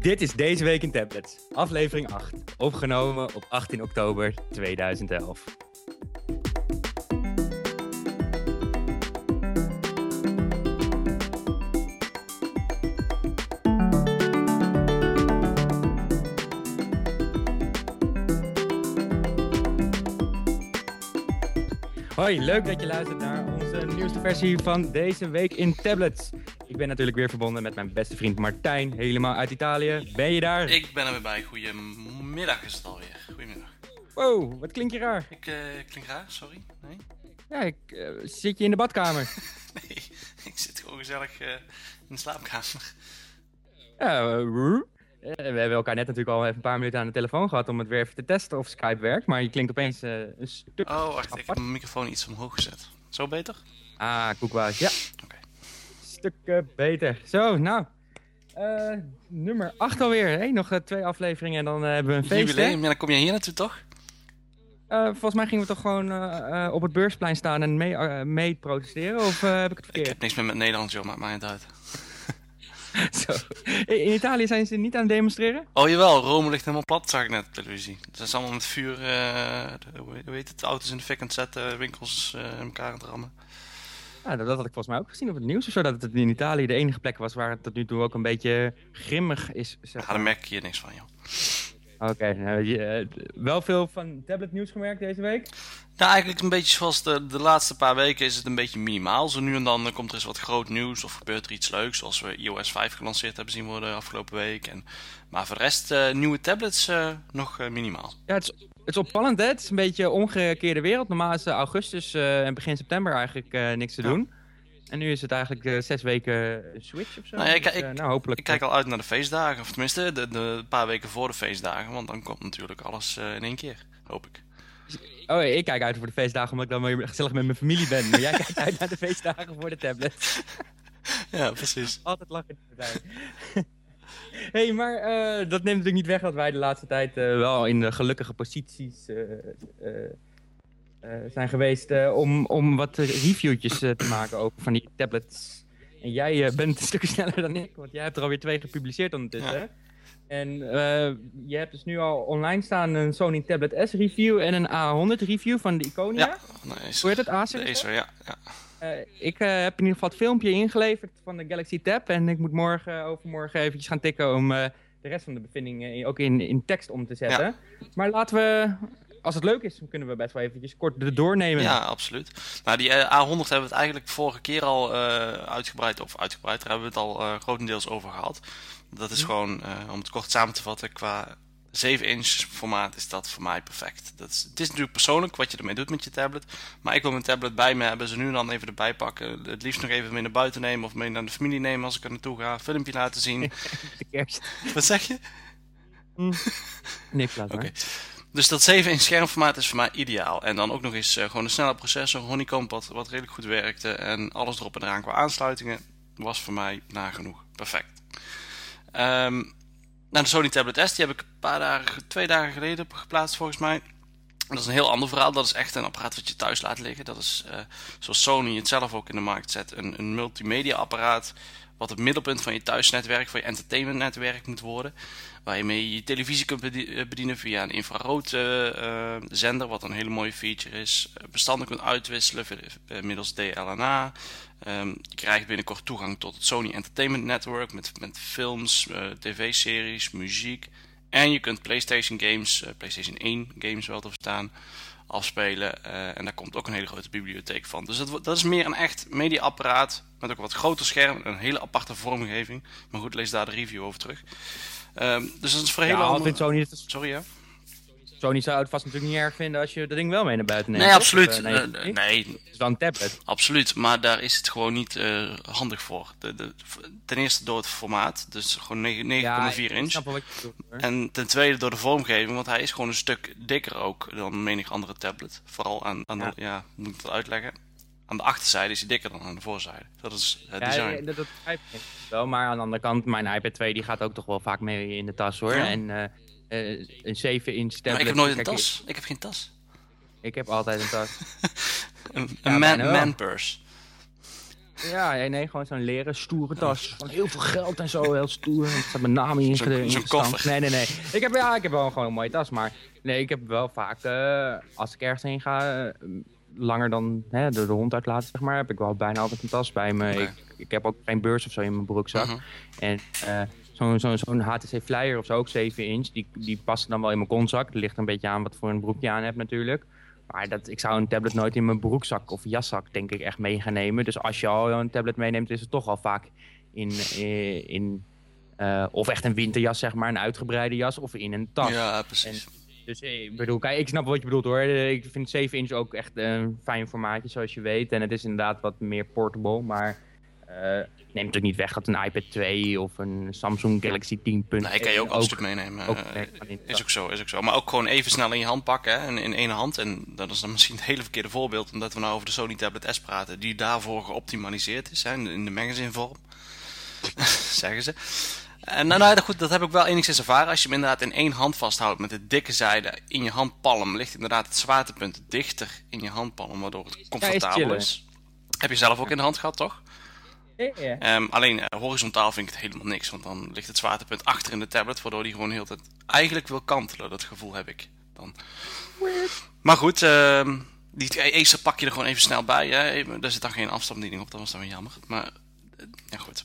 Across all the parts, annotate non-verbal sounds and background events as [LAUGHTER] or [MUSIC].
Dit is Deze Week in Tablets, aflevering 8, opgenomen op 18 oktober 2011. Hoi, leuk dat je luistert naar onze nieuwste versie van Deze Week in Tablets. Ik ben natuurlijk weer verbonden met mijn beste vriend Martijn, helemaal uit Italië. Ben je daar? Ik ben er weer bij. Goedemiddag is het alweer. Goedemiddag. Wow, wat klink je raar? Ik uh, klink raar, sorry. Nee? Ja, ik, uh, zit je in de badkamer? [LAUGHS] nee, ik zit gewoon gezellig uh, in de slaapkamer. Ja, we hebben elkaar net natuurlijk al even een paar minuten aan de telefoon gehad om het weer even te testen of Skype werkt. Maar je klinkt opeens een stuk Oh, wacht, ik heb mijn microfoon iets omhoog gezet. Zo beter? Ah, koekwaas, ja. Oké. Okay. Stuk beter. Zo, nou. Uh, nummer 8 alweer. Hè? Nog uh, twee afleveringen en dan uh, hebben we een feest. Jubileum, ja, dan kom je hier naartoe toch? volgens mij gingen we toch gewoon op het beursplein staan en mee, mee protesteren? Of heb ik het verkeerd? Ik heb niks meer met Nederland, joh, maakt mij niet uit. [LAUGHS] Zo. In Italië zijn ze niet aan het demonstreren? Oh jawel, Rome ligt helemaal plat, zag ik net op televisie. Ze zijn allemaal met vuur, hoe heet het, auto's in de fik aan het zetten, winkels in elkaar aan het rammen. Ja, dat had ik volgens mij ook gezien op het nieuws. Of zo, dat het in Italië de enige plek was waar het tot nu toe ook een beetje grimmig is. Zeg Ja, daar merk ik hier niks van, joh. Oké, okay, nou, uh, wel veel van tablet nieuws gemerkt deze week? Ja, eigenlijk een beetje zoals de, de laatste paar weken is het een beetje minimaal. Zo nu en dan komt er eens wat groot nieuws of gebeurt er iets leuks. Zoals we iOS 5 gelanceerd hebben zien worden afgelopen week. En, maar voor de rest uh, nieuwe tablets uh, nog minimaal. Ja, het is, het is opvallend hè. Het is een beetje een omgekeerde wereld. Normaal is augustus en begin september eigenlijk niks te doen. En nu is het eigenlijk uh, zes weken switch of zo. Nou, ja, ik, dus, ik, nou, hopelijk. ik kijk al uit naar de feestdagen. Of tenminste, de, de paar weken voor de feestdagen. Want dan komt natuurlijk alles uh, in één keer, hoop ik. Oh, ik kijk uit voor de feestdagen omdat ik dan weer gezellig met mijn familie ben. Maar jij [LAUGHS] kijkt uit naar de feestdagen voor de tablet. [LAUGHS] ja, precies. Altijd lachen zijn. [LAUGHS] hey, maar dat neemt natuurlijk niet weg dat wij de laatste tijd wel in de gelukkige posities uh, zijn geweest om, om wat reviewtjes te maken ook van die tablets. En jij bent een stukje [LAUGHS] sneller dan ik, want jij hebt er alweer twee gepubliceerd ondertussen. Ja. En je hebt dus nu al online staan een Sony Tablet S review en een A100 review van de Iconia. Ja, nice. Hoe heet het? Acer? Acer, ja. ja. Ik heb in ieder geval het filmpje ingeleverd van de Galaxy Tab. En ik moet morgen, overmorgen eventjes gaan tikken om de rest van de bevindingen ook in, in tekst om te zetten. Ja. Maar laten we als het leuk is, kunnen we best wel eventjes kort doornemen. Ja, absoluut. Nou, die A100 hebben we het eigenlijk vorige keer al uh, uitgebreid, of uitgebreid, daar hebben we het al uh, grotendeels over gehad. Dat is gewoon, uh, om het kort samen te vatten, qua 7-inch formaat is dat voor mij perfect. Dat is, het is natuurlijk persoonlijk wat je ermee doet met je tablet. Maar ik wil mijn tablet bij me hebben, ze nu en dan even erbij pakken. Het liefst nog even mee naar buiten nemen of mee naar de familie nemen als ik er naartoe ga. Filmpje laten zien. [LAUGHS] de kerst. Wat zeg je? Mm. Niks laten [LAUGHS] Oké. Okay. Dus dat 7 inch schermformaat is voor mij ideaal. En dan ook nog eens uh, gewoon een snelle processor, Honeycomb, wat, wat redelijk goed werkte. En alles erop en eraan qua aansluitingen was voor mij nagenoeg perfect. Um, nou, de Sony Tablet S, die heb ik een paar dagen, twee dagen geleden geplaatst volgens mij. Dat is een heel ander verhaal. Dat is echt een apparaat wat je thuis laat liggen. Dat is, uh, zoals Sony het zelf ook in de markt zet, een, een multimedia apparaat wat het middelpunt van je thuisnetwerk, van je entertainmentnetwerk moet worden. Waar je mee je televisie kunt bedienen via een infrarood uh, zender, wat een hele mooie feature is. Bestanden kunt uitwisselen middels DLNA. Um, je krijgt binnenkort toegang tot het Sony Entertainment Network met, met films, tv-series, muziek. En je kunt PlayStation games, PlayStation 1 games wel te verstaan, afspelen. Uh, en daar komt ook een hele grote bibliotheek van. Dus dat, dat is meer een echt mediaapparaat met ook een wat groter scherm. Een hele aparte vormgeving. Maar goed, lees daar de review over terug. Um, dus dat is voor ja, andere... Sony. Sorry, ja? Sony zou het vast natuurlijk niet erg vinden als je dat ding wel mee naar buiten neemt. Nee, absoluut. Of, uh, nee, nee. Het is wel een tablet. Absoluut, maar daar is het gewoon niet uh, handig voor. De, de, ten eerste door het formaat, dus gewoon 9,4 ja, inch. Doet, en ten tweede door de vormgeving, want hij is gewoon een stuk dikker ook dan menig andere tablet. Vooral aan, aan ja. de, ja, moet ik dat uitleggen? Aan de achterzijde is hij dikker dan aan de voorzijde. Dat is het design. Ja, dat, dat begrijp ik wel, maar aan de andere kant, mijn iPad 2 die gaat ook toch wel vaak mee in de tas hoor. Ja. En uh, een 7 inch tablet. Maar ik heb nooit een tas. Ik heb geen tas. Ik heb altijd een tas. [LAUGHS] een ja, man, man purse. Ja, nee, gewoon zo'n leren stoere tas. Van heel veel geld en zo, heel stoer. Er staat mijn naam in. Zo'n koffer. Nee, nee, nee. Ik heb, ja, ik heb wel gewoon een mooie tas, maar nee, ik heb wel vaak, uh, als ik ergens heen ga, uh, langer dan hè, de, de hond uitlaten, zeg maar, heb ik wel bijna altijd een tas bij me. Ik, ik heb ook geen beurs of zo in mijn broekzak. Uh -huh. En uh, zo'n zo, zo HTC Flyer of zo, ook 7 inch, die, die past dan wel in mijn kontzak. Het ligt een beetje aan wat voor een broekje aan heb natuurlijk. Maar dat, ik zou een tablet nooit in mijn broekzak of jaszak, denk ik, echt mee gaan nemen. Dus als je al een tablet meeneemt, is het toch al vaak in, in, in uh, of echt een winterjas, zeg maar, een uitgebreide jas, of in een tas. Ja, precies. En, dus ik bedoel, kijk, ik snap wat je bedoelt hoor. Ik vind 7 inch ook echt een fijn formaatje, zoals je weet. En het is inderdaad wat meer portable, maar uh, neemt natuurlijk niet weg dat een iPad 2 of een Samsung Galaxy 10. Nee, kan je ook, ook een stuk meenemen. Ook, uh, is ook zo, is ook zo. Maar ook gewoon even snel in je hand pakken, hè, in, in één hand. En dat is dan [LAUGHS] misschien het hele verkeerde voorbeeld, omdat we nou over de Sony Tablet S praten, die daarvoor geoptimaliseerd is, hè, in de magazine vorm. [LAUGHS] zeggen ze. En nou, nou, goed, dat heb ik wel enigszins ervaren. Als je hem inderdaad in één hand vasthoudt met de dikke zijde in je handpalm, ligt inderdaad het zwaartepunt dichter in je handpalm, waardoor het comfortabel is. Heb je zelf ook in de hand gehad, toch? Ja, ja. Um, alleen uh, horizontaal vind ik het helemaal niks, want dan ligt het zwaartepunt achter in de tablet, waardoor die gewoon heel tijd eigenlijk wil kantelen. Dat gevoel heb ik dan. Weird. Maar goed, uh, die Acer pak je er gewoon even snel bij. Hè. Daar zit dan geen afstandsbediening op, dat was dan weer jammer. Maar uh, ja, goed.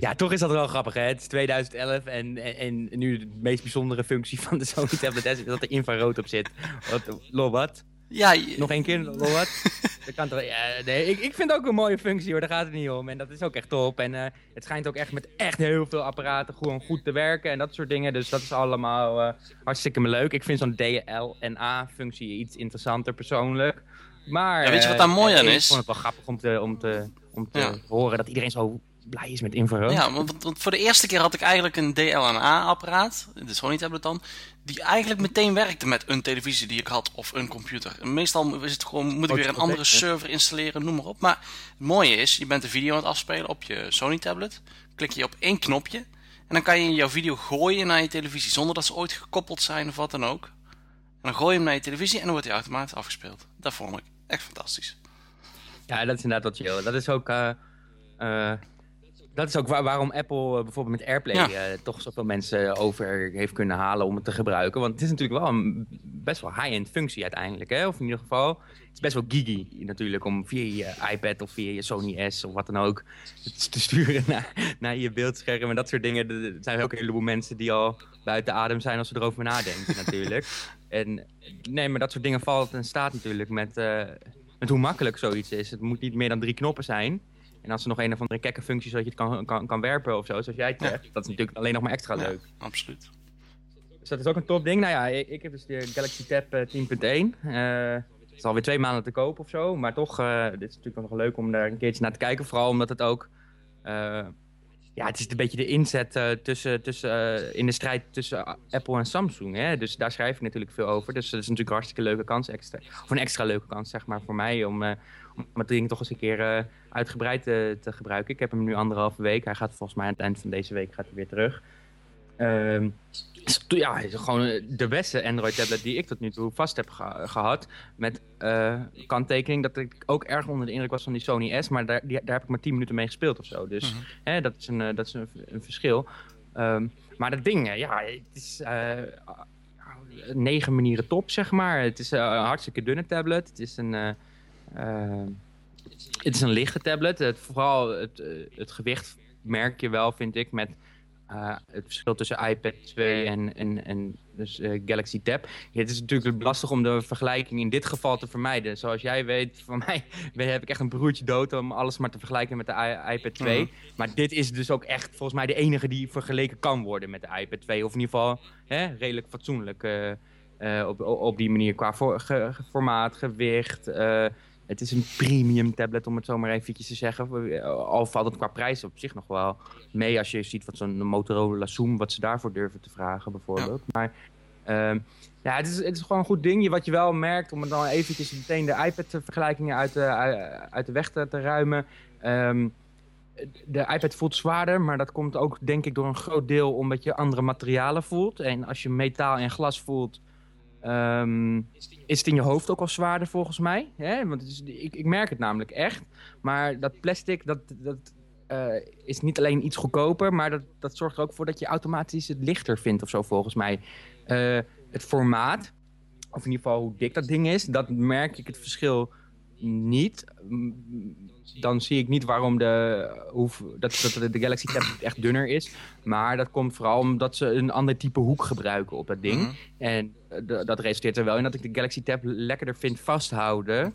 Ja, toch is dat wel grappig, hè? Het is 2011 en, en, en nu de meest bijzondere functie van de Sony Tablet S is dat er infrarood op zit. Wat, lol, wat? Ja, je... Nog één keer, wat? [LAUGHS] dat kan toch, ja, nee, ik, ik vind het ook een mooie functie hoor, daar gaat het niet om. En dat is ook echt top. En uh, het schijnt ook echt met echt heel veel apparaten gewoon goed te werken en dat soort dingen. Dus dat is allemaal uh, hartstikke leuk. Ik vind zo'n DLNA-functie iets interessanter persoonlijk. Maar, ja, weet je wat daar mooi aan is? Ik vond het wel grappig om te, om te, om te ja. horen dat iedereen zo blij is met infrarood. Ja, want, want, voor de eerste keer had ik eigenlijk een DLNA-apparaat, de Sony tablet dan, die eigenlijk meteen werkte met een televisie die ik had of een computer. En meestal is het gewoon, moet ik weer een andere server installeren, noem maar op. Maar het mooie is, je bent een video aan het afspelen op je Sony tablet, klik je op één knopje en dan kan je jouw video gooien naar je televisie, zonder dat ze ooit gekoppeld zijn of wat dan ook. En dan gooi je hem naar je televisie en dan wordt hij automatisch afgespeeld. Dat vond ik echt fantastisch. Ja, dat is inderdaad wat chill. Dat is ook... Uh, uh dat is ook waar, waarom Apple uh, bijvoorbeeld met AirPlay ja. uh, toch zoveel mensen over heeft kunnen halen om het te gebruiken. Want het is natuurlijk wel een best wel high-end functie uiteindelijk. Hè? Of in ieder geval, het is best wel giggy natuurlijk om via je iPad of via je Sony S of wat dan ook [LAUGHS] te sturen naar, naar je beeldscherm en dat soort dingen. Er zijn ook een heleboel mensen die al buiten adem zijn als ze erover nadenken natuurlijk. [LAUGHS] En nee, maar dat soort dingen valt en staat natuurlijk met, uh, met hoe makkelijk zoiets is. Het moet niet meer dan drie knoppen zijn. En als er nog een of andere kekke functie zodat je het kan, kan, kan werpen of zo, zoals jij het zegt, ja. dat is natuurlijk alleen nog maar extra leuk. Absoluut. Dus dat is ook een top ding. Nou ja, ik, ik heb dus de Galaxy Tab uh, 10.1. Uh, het is alweer twee maanden te koop of zo. Maar toch, uh, dit is natuurlijk nog leuk om daar een keertje naar te kijken. Vooral omdat het ook... Uh, ja, het is een beetje de inzet uh, tussen, tussen, in de strijd tussen Apple en Samsung. Hè? Dus daar schrijf ik natuurlijk veel over. Dus dat is natuurlijk een hartstikke leuke kans. Extra, of een extra leuke kans, zeg maar, voor mij. Om, om het ding toch eens een keer uitgebreid te, te, gebruiken. Ik heb hem nu anderhalve week. Hij gaat volgens mij aan het eind van deze week gaat hij weer terug. Ehm, ja, het is gewoon de beste Android-tablet die ik tot nu toe vast heb ge gehad. Met uh, kanttekening dat ik ook erg onder de indruk was van die Sony S. Maar daar, die, daar heb ik maar 10 minuten mee gespeeld of zo. Dus mm -hmm. hè, dat is een, uh, dat is een, een verschil. Um, maar dat ding, ja, het is uh, negen manieren top, zeg maar. Het is een hartstikke dunne tablet. Het is een... het is een lichte tablet. Het, vooral het, het gewicht merk je wel, vind ik, met uh, het verschil tussen iPad 2 en, en, en dus, uh, Galaxy Tab. Ja, het is natuurlijk lastig om de vergelijking in dit geval te vermijden. Zoals jij weet, [LAUGHS] van mij heb ik echt een broertje dood om alles maar te vergelijken met de I iPad 2. Uh -huh. Maar dit is dus ook echt volgens mij de enige die vergeleken kan worden met de iPad 2. Of in ieder geval hè, redelijk fatsoenlijk op, op die manier qua voor, ge, formaat, gewicht... Het is een premium tablet, om het zo maar eventjes te zeggen. Al valt het qua prijs op zich nog wel mee als je ziet wat zo'n Motorola Zoom, wat ze daarvoor durven te vragen bijvoorbeeld. Ja. Maar uh, ja, het is, het is gewoon een goed ding. Wat je wel merkt, om het dan eventjes meteen de iPad-vergelijkingen uit de, uit de weg te, te ruimen. Um, de iPad voelt zwaarder, maar dat komt ook denk ik door een groot deel omdat je andere materialen voelt. En als je metaal en glas voelt, ehm, is het in je hoofd ook al zwaarder volgens mij. Hè? Want het is, ik, ik merk het namelijk echt. Maar dat plastic, dat, dat eh, is niet alleen iets goedkoper, maar dat, dat zorgt er ook voor dat je automatisch het lichter vindt of zo volgens mij. Eh, het formaat, of in ieder geval hoe dik dat ding is, dat merk ik het verschil niet. Dan zie ik niet waarom de, hoe, dat, dat de Galaxy Tab echt dunner is. Maar dat komt vooral omdat ze een ander type hoek gebruiken op dat ding. Mhm. En eh, dat resulteert er wel in dat ik de Galaxy Tab lekkerder vind vasthouden.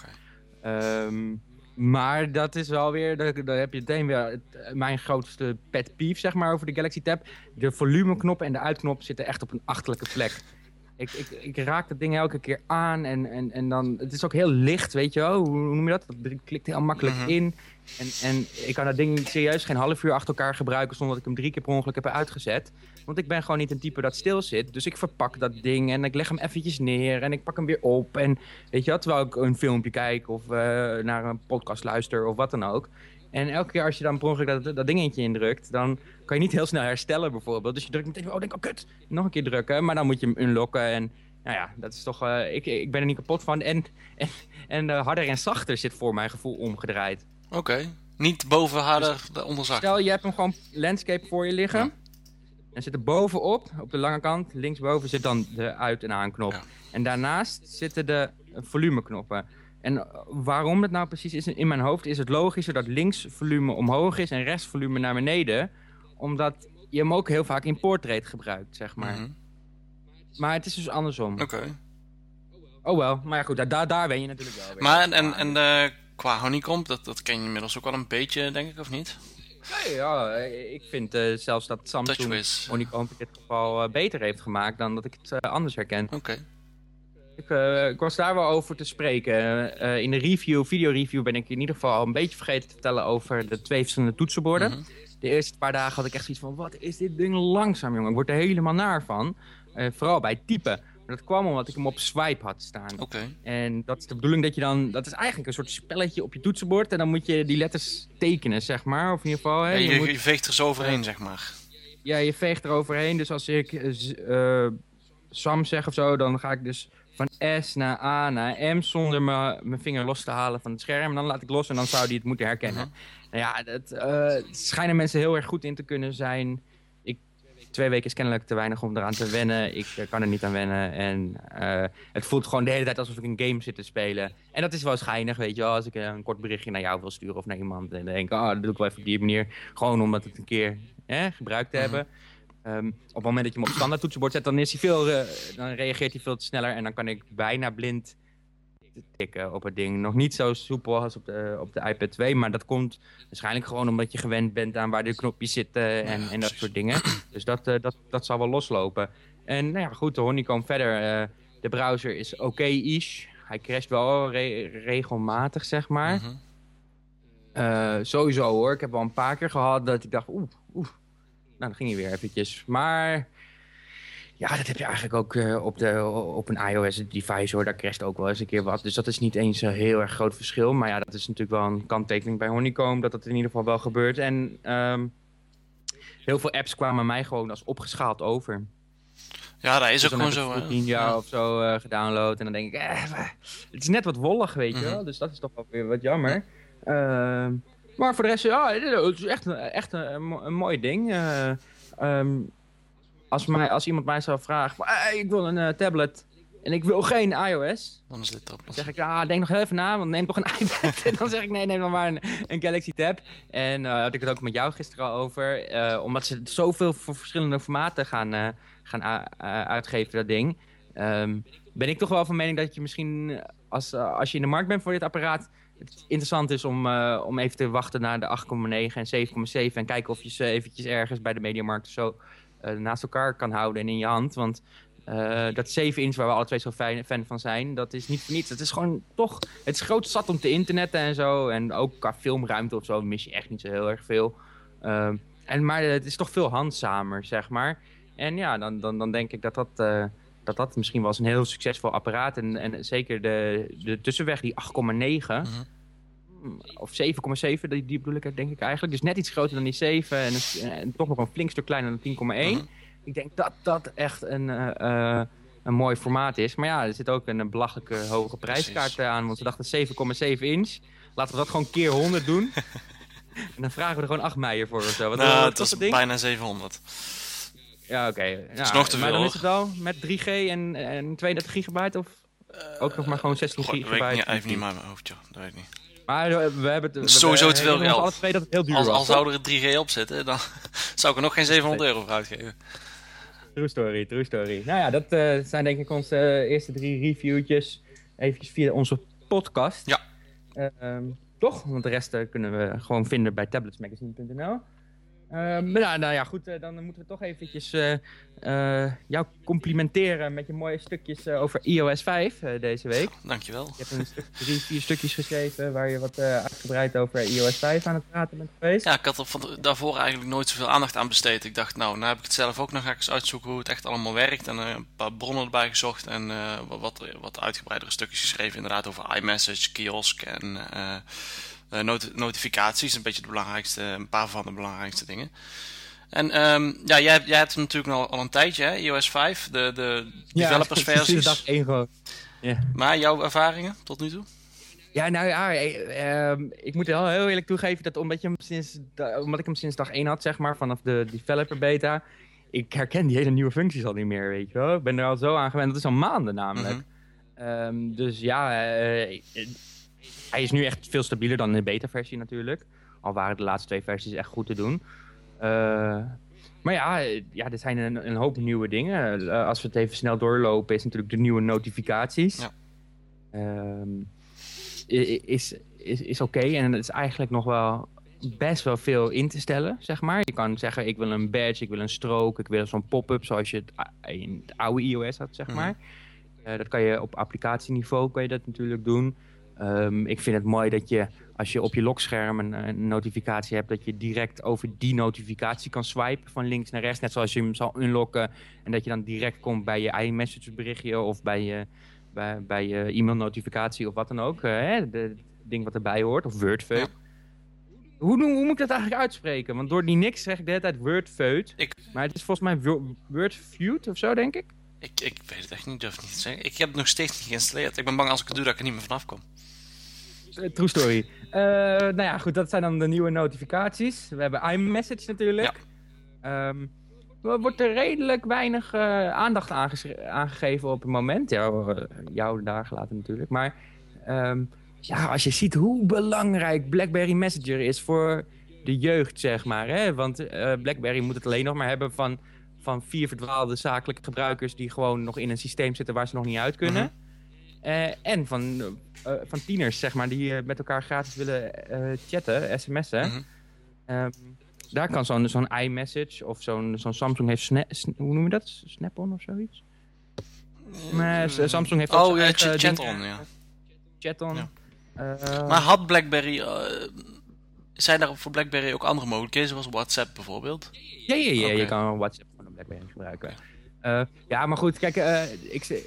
Ehm, maar dat is wel weer, daar, heb je meteen weer het- mijn grootste pet peeve zeg maar over de Galaxy Tab. De volumeknop en de uitknop zitten echt op een achterlijke plek. Ik, ik, ik raak dat ding elke keer aan en, en, en dan, het is ook heel licht, weet je wel. Hoe, hoe noem je dat? Dat klikt heel makkelijk Mhm. in. En, en ik kan dat ding serieus geen half uur achter elkaar gebruiken zonder dat ik hem drie keer per ongeluk heb uitgezet. Want ik ben gewoon niet een type dat stil zit. Dus ik verpak dat ding en ik leg hem eventjes neer en ik pak hem weer op. En weet je wat, terwijl ik een filmpje kijk of eh, naar een podcast luister of wat dan ook. En elke keer als je dan per ongeluk dat, dat dingetje indrukt, dan kan je niet heel snel herstellen bijvoorbeeld. Dus je drukt meteen, oh denk, oh kut, nog een keer drukken. Maar dan moet je hem unlocken en nou ja, dat is toch, eh, ik, ik ben er niet kapot van. En, en, en eh, harder en zachter zit voor mijn gevoel omgedraaid. Oké. Niet boven harder, de onderzak. Stel, je hebt hem gewoon landscape voor je liggen. Ja. En zit er bovenop, op de lange kant, linksboven zit dan de uit- en aanknop. Ja. En daarnaast zitten de volumeknoppen. En eh, waarom het nou precies is in mijn hoofd, is het logischer dat links volume omhoog is en rechts volume naar beneden. Omdat je hem ook heel vaak in portrait gebruikt, zeg maar. Mhm. Maar het is dus andersom. Oké. Oh wel, maar ja goed, daar, daar, daar ben je natuurlijk wel weer. Maar en, en, eh, qua honeycomb, dat, dat ken je inmiddels ook wel een beetje, denk ik, of niet? Nee, ja, eh, ik vind zelfs dat Samsung. Honeycomb in dit geval beter heeft gemaakt dan dat ik het anders herken. Oké. Ik, eh, ik was daar wel over te spreken. Eh, in de review, video-review, ben ik in ieder geval al een beetje vergeten te vertellen over de twee verschillende toetsenborden. Mhm. De eerste paar dagen had ik echt zoiets van, wat is dit ding langzaam, jongen. Ik word er helemaal naar van. Eh, vooral bij typen. Maar dat kwam omdat ik hem op swipe had staan. Oké. En dat is de bedoeling dat je dan... Dat is eigenlijk een soort spelletje op je toetsenbord. En dan moet je die letters tekenen, zeg maar. Of in ieder geval... Hè, Ja, je je, moet- je veegt er zo overheen, zeg maar. ja, je veegt er overheen. Dus als ik Sam zeg of zo, dan ga ik dus van S naar A naar M zonder mijn vinger los te halen van het scherm. En dan laat ik los en dan zou die het moeten herkennen. Nou ja, dat eh, schijnen mensen heel erg goed in te kunnen zijn. Ik, twee weken is kennelijk te weinig om eraan te wennen. Ik eh, kan er niet aan wennen. En eh, het voelt gewoon de hele tijd alsof ik een game zit te spelen. En dat is wel schijnig, weet je wel. Als ik een kort berichtje naar jou wil sturen of naar iemand. En dan denk ik, oh, dat doe ik wel even op die manier. Gewoon omdat het een keer gebruikt te hebben. Ehm, op het moment dat je hem op standaard toetsenbord zet, dan, is hij veel, eh, dan reageert hij veel sneller. En dan kan ik bijna blind tikken op het ding. Nog niet zo soepel als op de, op de iPad 2. Maar dat komt waarschijnlijk gewoon omdat je gewend bent aan waar de knopjes zitten en, Ja, en dat soort dingen. Dus dat, eh, dat, dat zal wel loslopen. En nou ja, goed, de Honeycomb verder. eh, de browser is oké-ish. Hij crasht wel re- regelmatig, zeg maar. Mhm. Eh, sowieso hoor. Ik heb wel een paar keer gehad dat ik dacht, oeh, oeh. Nou, dan ging hij weer eventjes. Maar ja, dat heb je eigenlijk ook eh, op, de, op een iOS-device hoor. Daar crasht ook wel eens een keer wat. Dus dat is niet eens een heel erg groot verschil. Maar ja, dat is natuurlijk wel een kanttekening bij Honeycomb. Dat dat in ieder geval wel gebeurt. En ehm, heel veel apps kwamen mij gewoon als opgeschaald over. Ja, dat is Dus ook gewoon zo. het hè. tien jaar of zo eh, gedownload. En dan denk ik, eh, het is net wat wollig, weet je Mhm. wel. Dus dat is toch wel weer wat jammer. Ehm, maar voor de rest, ja, het is echt, een- echt een, een mo- een mooi ding. Eh, ehm, als, mij, als iemand mij zou vragen, van, "Hey, ik wil een eh, tablet en ik wil geen iOS. Dan is dit erop. Dan zeg ik, ah, denk nog even na, want neem toch een [LAUGHS] iPad. en dan zeg ik, nee, neem dan maar een, een Galaxy Tab. En eh had ik het ook met jou gisteren al over. omdat ze zoveel voor verschillende formaten gaan, gaan uitgeven, dat ding. Ehm, ben ik toch wel van mening dat je misschien, als, als je in de markt bent voor dit apparaat... het interessant is om, eh, om even te wachten naar de 8,9 en 7,7... en kijken of je ze eventjes ergens bij de Mediamarkt zo eh, naast elkaar kan houden en in je hand. Want eh, dat 7 inch waar we alle twee zo fan van zijn, dat is niet voor niets. Het is gewoon toch, het is groot zat om te internetten en zo. En ook qua filmruimte of zo mis je echt niet zo heel erg veel. Ehm, en, maar het is toch veel handzamer, zeg maar. En ja, dan, dan, dan denk ik dat dat, dat dat misschien wel eens een heel succesvol apparaat. En, en zeker de, de tussenweg, die 8,9 Mhm. of 7,7, die, die bedoel ik denk ik eigenlijk. Dus net iets groter dan die 7 en, een- en toch nog een flink stuk kleiner dan 10,1. Mhm. Ik denk dat dat echt een, eh, eh, een mooi formaat is. Maar ja, er zit ook een, belachelijke hoge prijskaart aan. Want ze dachten 7,7 inch. Laten we dat gewoon keer 100 doen. [LAUGHS] en dan vragen we er gewoon 8 meijer voor of zo. Wat nou, het was was bijna 700. Ja, oké. Ja, nog te maar veel, dan hoor. is het al met 3G en, en 32 gigabyte of ook nog maar gewoon 16 Goh, dat weet ik gigabyte. niet, even niet uit mijn hoofd, joh. Dat weet ik niet. Maar eh, we hebben het... Sowieso te veel geld. alle twee dat het heel duur Als, was. als zou er een 3G op zitten, dan [LAUGHS] zou ik er nog geen 700 euro voor uitgeven. True story, true story. Nou ja, dat eh, zijn denk ik onze eh, eerste drie reviewtjes. Eventjes via onze podcast. Ja. Eh, ehm, toch? Want de rest eh, kunnen we gewoon vinden bij tabletsmagazine.nl. Ehm, maar nou, nou ja, goed, eh, dan moeten we toch eventjes eh, eh, jou complimenteren met je mooie stukjes over iOS 5 eh, deze week. Dankjewel. Je hebt een stuk, drie, vier stukjes geschreven waar je wat uitgebreid over iOS 5 aan het praten bent geweest. Ja, ik had er van, daarvoor eigenlijk nooit zoveel aandacht aan besteed. Ik dacht, nou, nou heb ik het zelf ook nog ga ik eens uitzoeken hoe het echt allemaal werkt. En een paar bronnen erbij gezocht en wat- wat, uitgebreidere stukjes geschreven. Inderdaad over iMessage, kiosk en not- notificaties. Een beetje de belangrijkste, een paar van de belangrijkste dingen. En ehm, ja, jij, hebt- jij hebt hem natuurlijk al, al een tijdje, hè, iOS 5, de, de developers [LAUGHS] sinds versies. dag één gewoon. Ja. Maar jouw ervaringen tot nu toe? Ja, nou ja, eh, ehm, ik moet wel heel eerlijk toegeven dat omdat, je hem sinds, da- omdat ik hem sinds dag 1 had, zeg maar, vanaf de developer beta, ik herken die hele nieuwe functies al niet meer, weet je wel. Ik ben er al zo aan gewend, dat is al maanden namelijk. Mhm. Ehm, dus ja, eh, eh, hij is nu echt veel stabieler dan de beta-versie natuurlijk. Al waren de laatste twee versies echt goed te doen. Eh, maar ja, ja, er zijn een, een hoop nieuwe dingen. Eh, als we het even snel doorlopen, is natuurlijk de nieuwe notificaties. Ja. Ehm, is, is, is oké. En het is eigenlijk nog wel best wel veel in te stellen, zeg maar. Je kan zeggen, ik wil een badge, ik wil een strook, ik wil zo'n pop-up zoals je het in het oude iOS had, zeg Mhm. maar. Eh, dat kan je op applicatieniveau kan je dat natuurlijk doen. Ehm, ik vind het mooi dat je, als je op je lokscherm een, een notificatie hebt, dat je direct over die notificatie kan swipen van links naar rechts. Net zoals je hem zal unlocken. En dat je dan direct komt bij je iMessage berichtje of bij je, bij, bij je e-mail notificatie of wat dan ook. eh, hè, de, het ding wat erbij hoort, of WordFeud. Ja. Hoe, hoe moet ik dat eigenlijk uitspreken? Want door die niks zeg ik de hele tijd WordFeud. Ik, Maar het is volgens mij Wo- WordFeud of zo, denk ik. ik, ik weet het echt niet, durf het niet te zeggen. Ik heb het nog steeds niet geïnstalleerd. Ik ben bang als ik het doe dat ik er niet meer vanaf kom. Eh, True story. Eh, nou ja, goed, dat zijn dan de nieuwe notificaties. We hebben iMessage natuurlijk. Ehm, er wordt er redelijk weinig eh, aandacht aangegeven op het moment. Ja, eh, jou daar gelaten natuurlijk. Maar ehm, ja, als je ziet hoe belangrijk BlackBerry Messenger is voor de jeugd, zeg maar. Hè? Want eh, BlackBerry moet het alleen nog maar hebben van, van vier verdwaalde zakelijke gebruikers... die gewoon nog in een systeem zitten waar ze nog niet uit kunnen. Mhm. En van, eh, van tieners, zeg maar, die eh, met elkaar gratis willen eh, chatten, sms'en. Mhm. Ehm, daar kan zo'n zo'n iMessage of zo'n zo'n Samsung heeft Sna- Sn- hoe noem je dat? Snap-on of zoiets? Maar Samsung heeft ook Oh, ja, ding, chat-on, eh, ja. Chat-on. Ja. Eh, Maar had BlackBerry... eh, zijn er voor BlackBerry ook andere mogelijkheden, zoals WhatsApp bijvoorbeeld? Ja, ja, ja. Je kan WhatsApp van een BlackBerry gebruiken. Eh, ja, maar goed, kijk, eh, ik,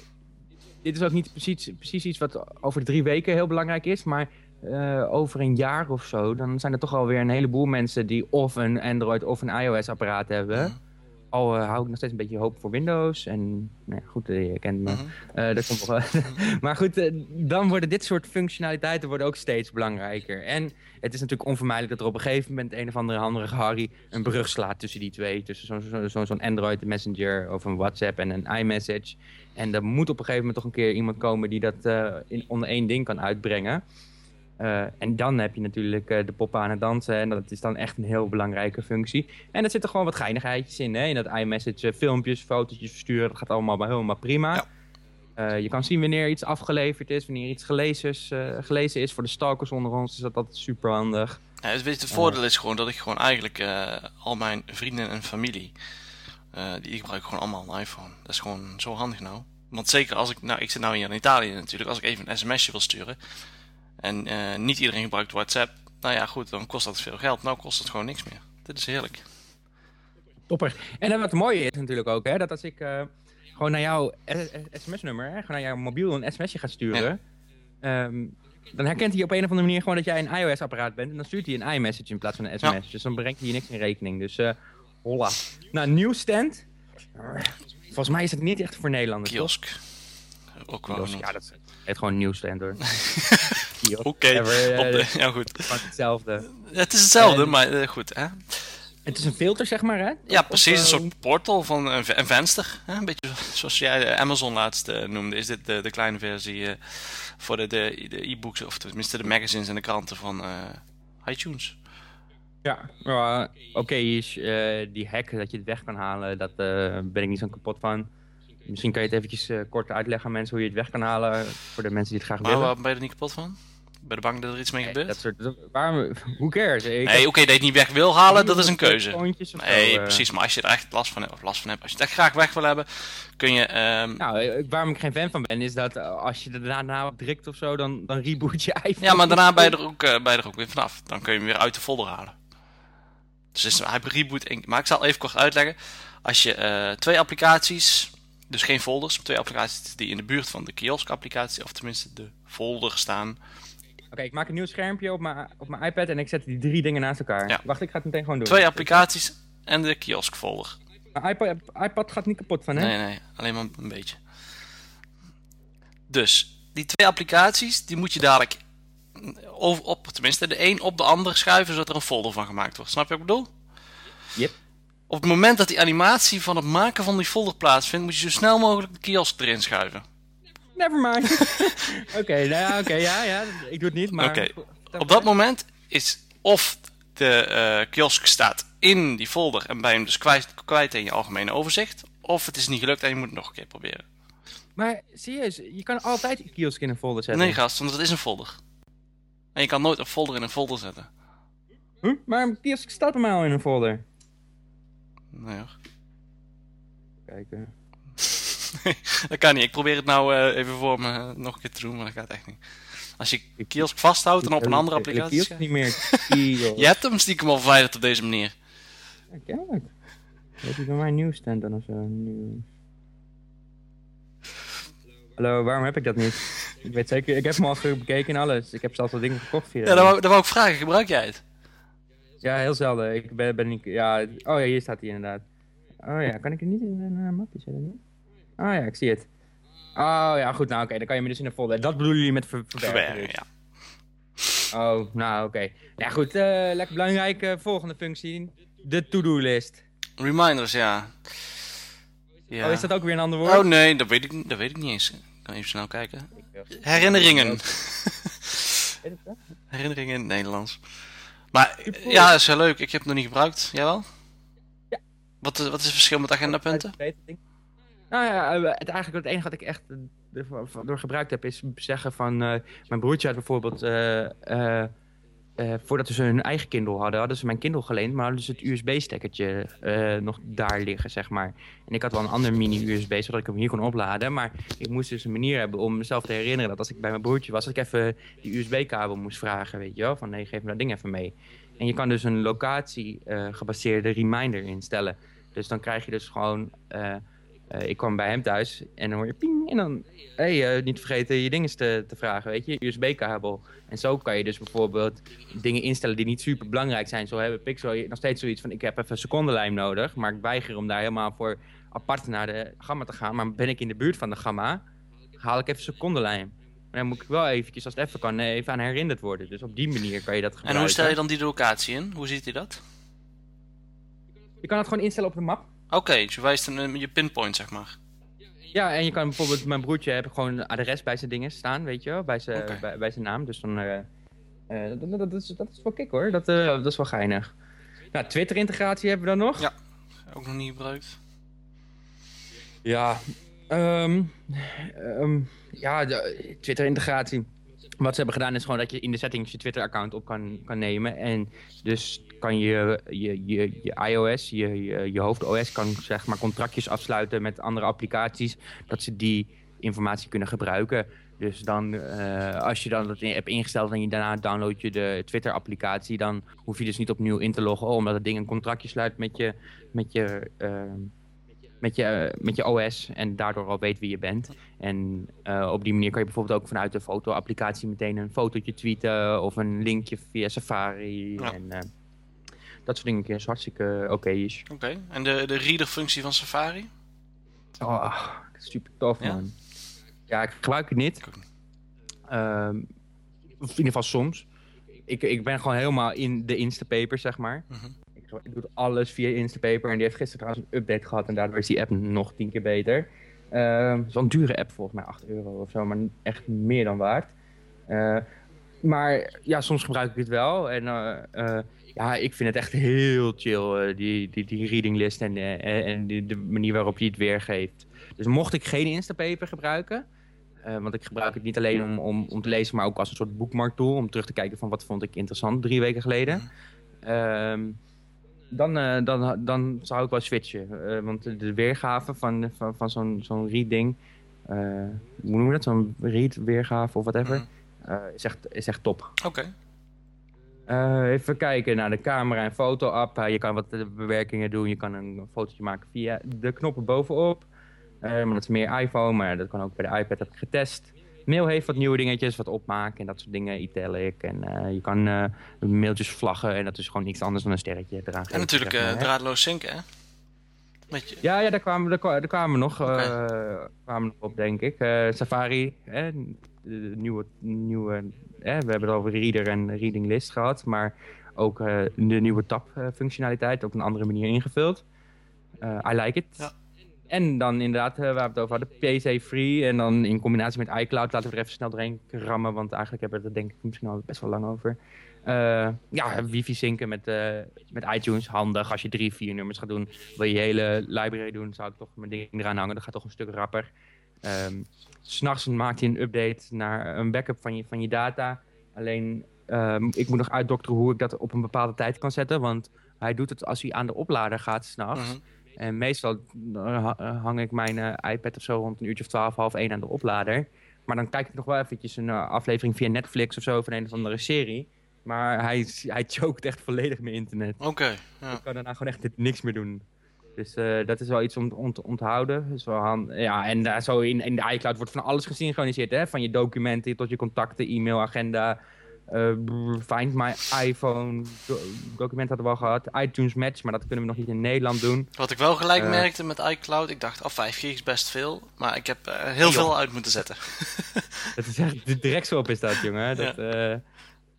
dit is ook niet precies, precies iets wat over drie weken heel belangrijk is, maar eh, over een jaar of zo, dan zijn er toch alweer een heleboel mensen die of een Android of een iOS-apparaat hebben. Mhm. Al eh, hou ik nog steeds een beetje hoop voor Windows. En nou ja, goed, eh, je kent me. Mhm. Eh, dat komt wel. [LAUGHS] maar goed, dan worden dit soort functionaliteiten worden ook steeds belangrijker. En het is natuurlijk onvermijdelijk dat er op een gegeven moment een of andere handige Harry een brug slaat tussen die twee. Tussen zo'n zo, zo, zo'n Android Messenger of een WhatsApp en een iMessage. En er moet op een gegeven moment toch een keer iemand komen die dat in, onder één ding kan uitbrengen. Eh, en dan heb je natuurlijk eh, de poppen aan het dansen. En dat is dan echt een heel belangrijke functie. En er zitten gewoon wat geinigheidjes in. Hè? In dat iMessage eh, filmpjes, fotootjes versturen. Dat gaat allemaal helemaal prima. Ja. Je kan zien wanneer iets afgeleverd is. Wanneer iets gelezen is, gelezen is. Voor de stalkers onder ons is dat altijd super handig. Ja, het, je, het voordeel is gewoon dat ik gewoon eigenlijk al mijn vrienden en familie, die gebruiken gewoon allemaal een iPhone. Dat is gewoon zo handig nou. Want zeker als ik, nou ik zit nou hier in Italië natuurlijk, als ik even een sms'je wil sturen en eh, niet iedereen gebruikt WhatsApp, nou ja goed, dan kost dat veel geld. Nou kost het gewoon niks meer. Dit is heerlijk. Topper. En dan wat het mooie is natuurlijk ook, hè, dat als ik eh, gewoon naar jouw sms-nummer, gewoon naar jouw mobiel een sms'je ga sturen, ehm, dan herkent hij op een of andere manier gewoon dat jij een iOS-apparaat bent en dan stuurt hij een iMessage in plaats van een sms. Dus dan brengt hij je niks in rekening. Dus eh holla. Nou, nieuw stand. Volgens mij is het niet echt voor Nederlanders. Kiosk. Ook wel Kiosk, ja, dat het gewoon. Kiosk, [LAUGHS] Oké, eh, de- ja goed. hetzelfde. Het is hetzelfde, En- maar eh, goed, hè? Het is een filter, zeg maar, hè? Ja, precies. Een eh, soort portal van een, een venster. Hè? Een beetje zoals jij Amazon laatst eh, noemde. Is dit de, de kleine versie voor de, e-books, of tenminste de magazines en de kranten van iTunes. Ja, oké, die hack dat je het weg kan halen, dat ben ik niet zo kapot van. Misschien kan je het eventjes eh, kort uitleggen aan mensen hoe je het weg kan halen, voor de mensen die het graag Maar willen. waarom ben je er niet kapot van? Ben je bang dat er iets mee Nee, gebeurt? dat soort, dat- waarom, [LAUGHS] who cares? Nee, oké, dat je het niet weg wil halen, dat is een keuze. Nee, zo, eh. precies. Maar als je er echt last van hebt, of last van hebt, als je het echt graag weg wil hebben, kun je... ehm, Nou, eh, waarom ik geen fan van ben, is dat als je er daarna op drukt of zo, dan, dan reboot je [LAUGHS] iPhone. Ja, maar daarna ben je, er ook, ben je er ook weer vanaf. Dan kun je hem weer uit de folder halen. Dus het is, hij reboot. Maar ik zal even kort uitleggen. Als je twee applicaties, dus geen folders, maar twee applicaties die in de buurt van de kiosk-applicatie, of tenminste de folder staan. Oké, ik maak een nieuw schermpje op mijn, op mijn iPad en ik zet die drie dingen naast elkaar. Ja. Wacht, ik ga het meteen gewoon doen. Twee applicaties en de kiosk-folder. IPad, iPad gaat niet kapot van, hè? Nee, nee, alleen maar een beetje. Dus, die twee applicaties, die moet je dadelijk over, op, tenminste de een op de ander schuiven, zodat er een folder van gemaakt wordt. Snap je wat ik bedoel? Yep. Op het moment dat die animatie van het maken van die folder plaatsvindt, moet je zo snel mogelijk de kiosk erin schuiven. Nevermind. [LAUGHS] Oké, nou ja, oké, ja, ja, ik doe het niet, maar... Oké. Op dat moment is of de eh, kiosk staat in die folder en ben je hem dus kwijt, kwijt in je algemene overzicht, of het is niet gelukt en je moet het nog een keer proberen. Maar serieus, je kan altijd een kiosk in een folder zetten. Nee, gast, want het is een folder. En je kan nooit een folder in een folder zetten. Huh? Maar een kiosk staat bij mij al in een folder. Nee hoor. Kijken. dat kan niet. Ik probeer het nou eh, even voor me eh, nog een keer te doen, maar dat gaat echt niet. Als je kiosk vasthoudt en op een andere applicatie kiosk schrijft- niet meer. Je hebt hem stiekem al verwijderd op deze manier. Ja, kennelijk. Weet je bij mijn nieuwsstand dan of zo? Nieuws. Hallo, waarom heb ik dat niet? Ik weet zeker, ik heb hem al bekeken en alles. Ik heb zelfs al dingen gekocht via. Ja, dat wou, dat wou ik vragen. Gebruik jij het? Ja, heel zelden. Ik ben, ben niet. Ja, oh ja, hier staat hij inderdaad. Oh ja, kan ik het niet in een uh, mapje zetten? Oh ja, ik zie het. Oh ja, goed. Nou, oké, dan kan je me dus in de folder. Dat bedoelen jullie met ver verbergen. Dus. ja. Oh, nou oké. Ja, goed. eh, lekker belangrijk. eh, volgende functie. De to-do-list. Reminders, ja. ja. Oh, is dat ook weer een ander woord? Oh nee, dat weet, ik, dat weet ik niet eens. Ik kan even snel kijken. Herinneringen. [LAUGHS] Herinneringen in het Nederlands. Maar ja, dat is wel leuk. Ik heb het nog niet gebruikt. Jij wel? Ja. Wat, is- wat is het verschil met agendapunten? Nou ja, eh, het, eigenlijk het enige wat ik echt eh, door gebruikt heb is zeggen van... eh, mijn broertje had bijvoorbeeld... eh, eh, voordat ze hun eigen Kindle hadden, hadden ze mijn Kindle geleend... maar hadden ze het USB-stekkertje eh, nog daar liggen, zeg maar. En ik had wel een ander mini-USB, zodat ik hem hier kon opladen. Maar ik moest dus een manier hebben om mezelf te herinneren... dat als ik bij mijn broertje was, dat ik even die USB-kabel moest vragen, weet je wel? Van, nee, geef me dat ding even mee. En je kan dus een locatie-gebaseerde reminder instellen. Dus dan krijg je dus gewoon... eh, ik kwam bij hem thuis en dan hoor je ping. En dan, hé, hey, eh, niet vergeten je dingen te, te vragen, weet je, USB-kabel. En zo kan je dus bijvoorbeeld dingen instellen die niet super belangrijk zijn. Zo hebben Pixel nog steeds zoiets van, ik heb even secondenlijm nodig. Maar ik weiger om daar helemaal voor apart naar de gamma te gaan. Maar ben ik in de buurt van de gamma, haal ik even secondenlijm. Maar dan moet ik wel eventjes, als het even kan, even aan herinnerd worden. Dus op die manier kan je dat En gebruiken. hoe stel je dan die locatie in? Hoe ziet hij dat? Je kan het gewoon instellen op de map. Oké, dus je wijst een, eh, je pinpoint, zeg maar. Ja, en je kan bijvoorbeeld, mijn broertje heb gewoon een adres bij zijn dingen staan, weet je wel, bij zijn, bij, bij zijn naam. Dus dan, eh, eh, dat, is, dat is wel kick hoor, dat, dat is wel geinig. Nou, Twitter-integratie hebben we dan nog. Ja. Ook nog niet gebruikt. Ja, ehm, ehm, ja, Twitter-integratie. Wat ze hebben gedaan is gewoon dat je in de settings je Twitter-account op kan, kan nemen. En dus kan je je, je, je iOS, je, je, hoofd-OS, kan zeg maar contractjes afsluiten met andere applicaties. Dat ze die informatie kunnen gebruiken. Dus dan, eh, als je dan dat hebt ingesteld en je daarna download je de Twitter-applicatie, dan hoef je dus niet opnieuw in te loggen, omdat het ding een contractje sluit met je, met je, ehm, met je, met je OS en daardoor al weet wie je bent. En eh, op die manier kan je bijvoorbeeld ook vanuit de foto-applicatie meteen een fotootje tweeten of een linkje via Safari. Ja. En, eh, dat soort dingen is hartstikke oké is. Oké. En de, de reader-functie van Safari? Oh, super tof, Ja? man. Ja, ik gebruik het niet. Ehm, in ieder geval soms. Ik, ik ben gewoon helemaal in de Instapaper, zeg maar. Mhm. Ik doe alles via Instapaper. En die heeft gisteren trouwens een update gehad. En daardoor is die app nog tien keer beter. Ehm, is wel een dure app, volgens mij 8 euro of zo. Maar echt meer dan waard. Eh, maar ja, soms gebruik ik het wel. En eh, eh, ja, ik vind het echt heel chill. eh, die, die, die reading list en, en de manier waarop je het weergeeft. Dus mocht ik geen Instapaper gebruiken... want ik gebruik het niet alleen om, om, te lezen, maar ook als een soort bookmark tool. Om terug te kijken van wat vond ik interessant drie weken geleden. Ehm, dan, eh, dan, dan zou ik wel switchen. Eh, want de, weergave van, van, van zo'n zo'n read-ding... eh, hoe noemen we dat? Zo'n read-weergave of whatever... Eh, is, echt, is echt top. Oké. Even kijken naar de camera en foto-app. Je kan wat bewerkingen doen. Je kan een fotootje maken via de knoppen bovenop. Maar dat is meer iPhone, maar dat kan ook bij de iPad. heb ik getest. Mail heeft wat nieuwe dingetjes, wat opmaken en dat soort dingen. Italic en eh, je kan eh, mailtjes vlaggen en dat is gewoon niks anders dan een sterretje eraan. En natuurlijk zeg maar, eh, draadloos zinken, hè? Met je... Ja, ja, daar kwamen, daar, kwa- daar kwamen we nog, kwamen we nog op, denk ik. Safari, hè, de nieuwe, nieuwe hè, we hebben het over reader en reading list gehad, maar ook de nieuwe tab-functionaliteit op een andere manier ingevuld. I like it. Ja. En dan inderdaad, eh, waar we het over hadden, PC Free. En dan in combinatie met iCloud laten we er even snel doorheen rammen, want eigenlijk hebben we het er denk ik misschien al best wel lang over. Eh, ja, wifi synken met, eh, met iTunes, handig. Als je drie, vier nummers gaat doen, wil je je hele library doen, zou ik toch mijn ding eraan hangen. Dat gaat toch een stuk rapper. S S'nachts maakt hij een update naar een backup van je, van je data. Alleen, ehm, ik moet nog uitdokteren hoe ik dat op een bepaalde tijd kan zetten. Want hij doet het als hij aan de oplader gaat s'nachts. Mhm. En meestal eh, ha- hang ik mijn eh, iPad of zo rond een uurtje of twaalf, half één aan de oplader. Maar dan kijk ik nog wel eventjes een eh, aflevering via Netflix of zo van een of andere serie. Maar hij, hij choked echt volledig mijn internet. Oké, ja. Ik kan daarna gewoon echt niks meer doen. Dus dat is wel iets om, te onthouden. Wel hand- ja, en daar zo in, in de iCloud wordt van alles gesynchroniseerd. Hè? Van je documenten tot je contacten, e-mail, agenda. Eh, find my iPhone. Do- document hadden we al gehad. iTunes Match, maar dat kunnen we nog niet in Nederland doen. Wat ik wel gelijk Eh. merkte met iCloud, ik dacht, oh 5 gig is best veel. Maar ik heb eh, heel Joh. veel uit moeten zetten. [LAUGHS] Dat is echt de direksop is dat, jongen. Dat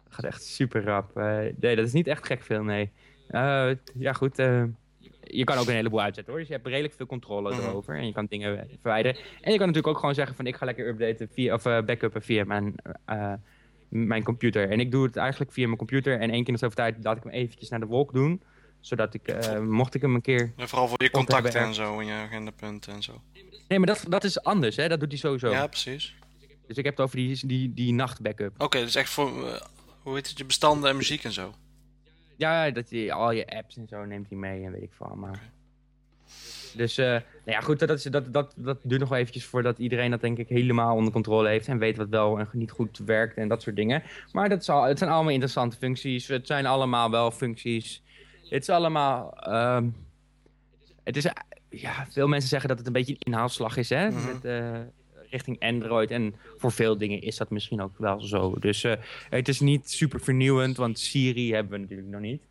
gaat echt super rap. Nee, dat is niet echt gek veel, nee. Ja, goed. je kan ook een heleboel uitzetten, hoor. Dus je hebt redelijk veel controle Mhm. erover. En je kan dingen verwijderen. En je kan natuurlijk ook gewoon zeggen van... ik ga lekker updaten via, of eh, backuppen via mijn, mijn computer. En ik doe het eigenlijk via mijn computer. En één keer in de zoveel tijd laat ik hem eventjes naar de wolk doen. Zodat ik, eh, mocht ik hem een keer... En vooral voor je contacten en zo, en je agendapunten en zo. Nee, maar dat, dat is anders, hè. Dat doet hij sowieso. Ja, precies. Dus ik heb het over die, die, die nachtbackup. Oké, dus echt voor, eh, hoe heet het, je bestanden en muziek en zo. Ja, dat hij al je apps en zo neemt hij mee en weet ik veel allemaal. Dus, eh, nou ja, goed, dat, dat, dat, dat duurt nog wel eventjes voordat iedereen dat denk ik helemaal onder controle heeft en weet wat wel en niet goed werkt en dat soort dingen. Maar dat het zijn allemaal interessante functies. Het zijn allemaal wel functies. Het is allemaal, ehm, het is, ja, veel mensen zeggen dat het een beetje een inhaalslag is, hè, Mhm. met, eh, richting Android. En voor veel dingen is dat misschien ook wel zo. Dus eh, het is niet super vernieuwend, want Siri hebben we natuurlijk nog niet.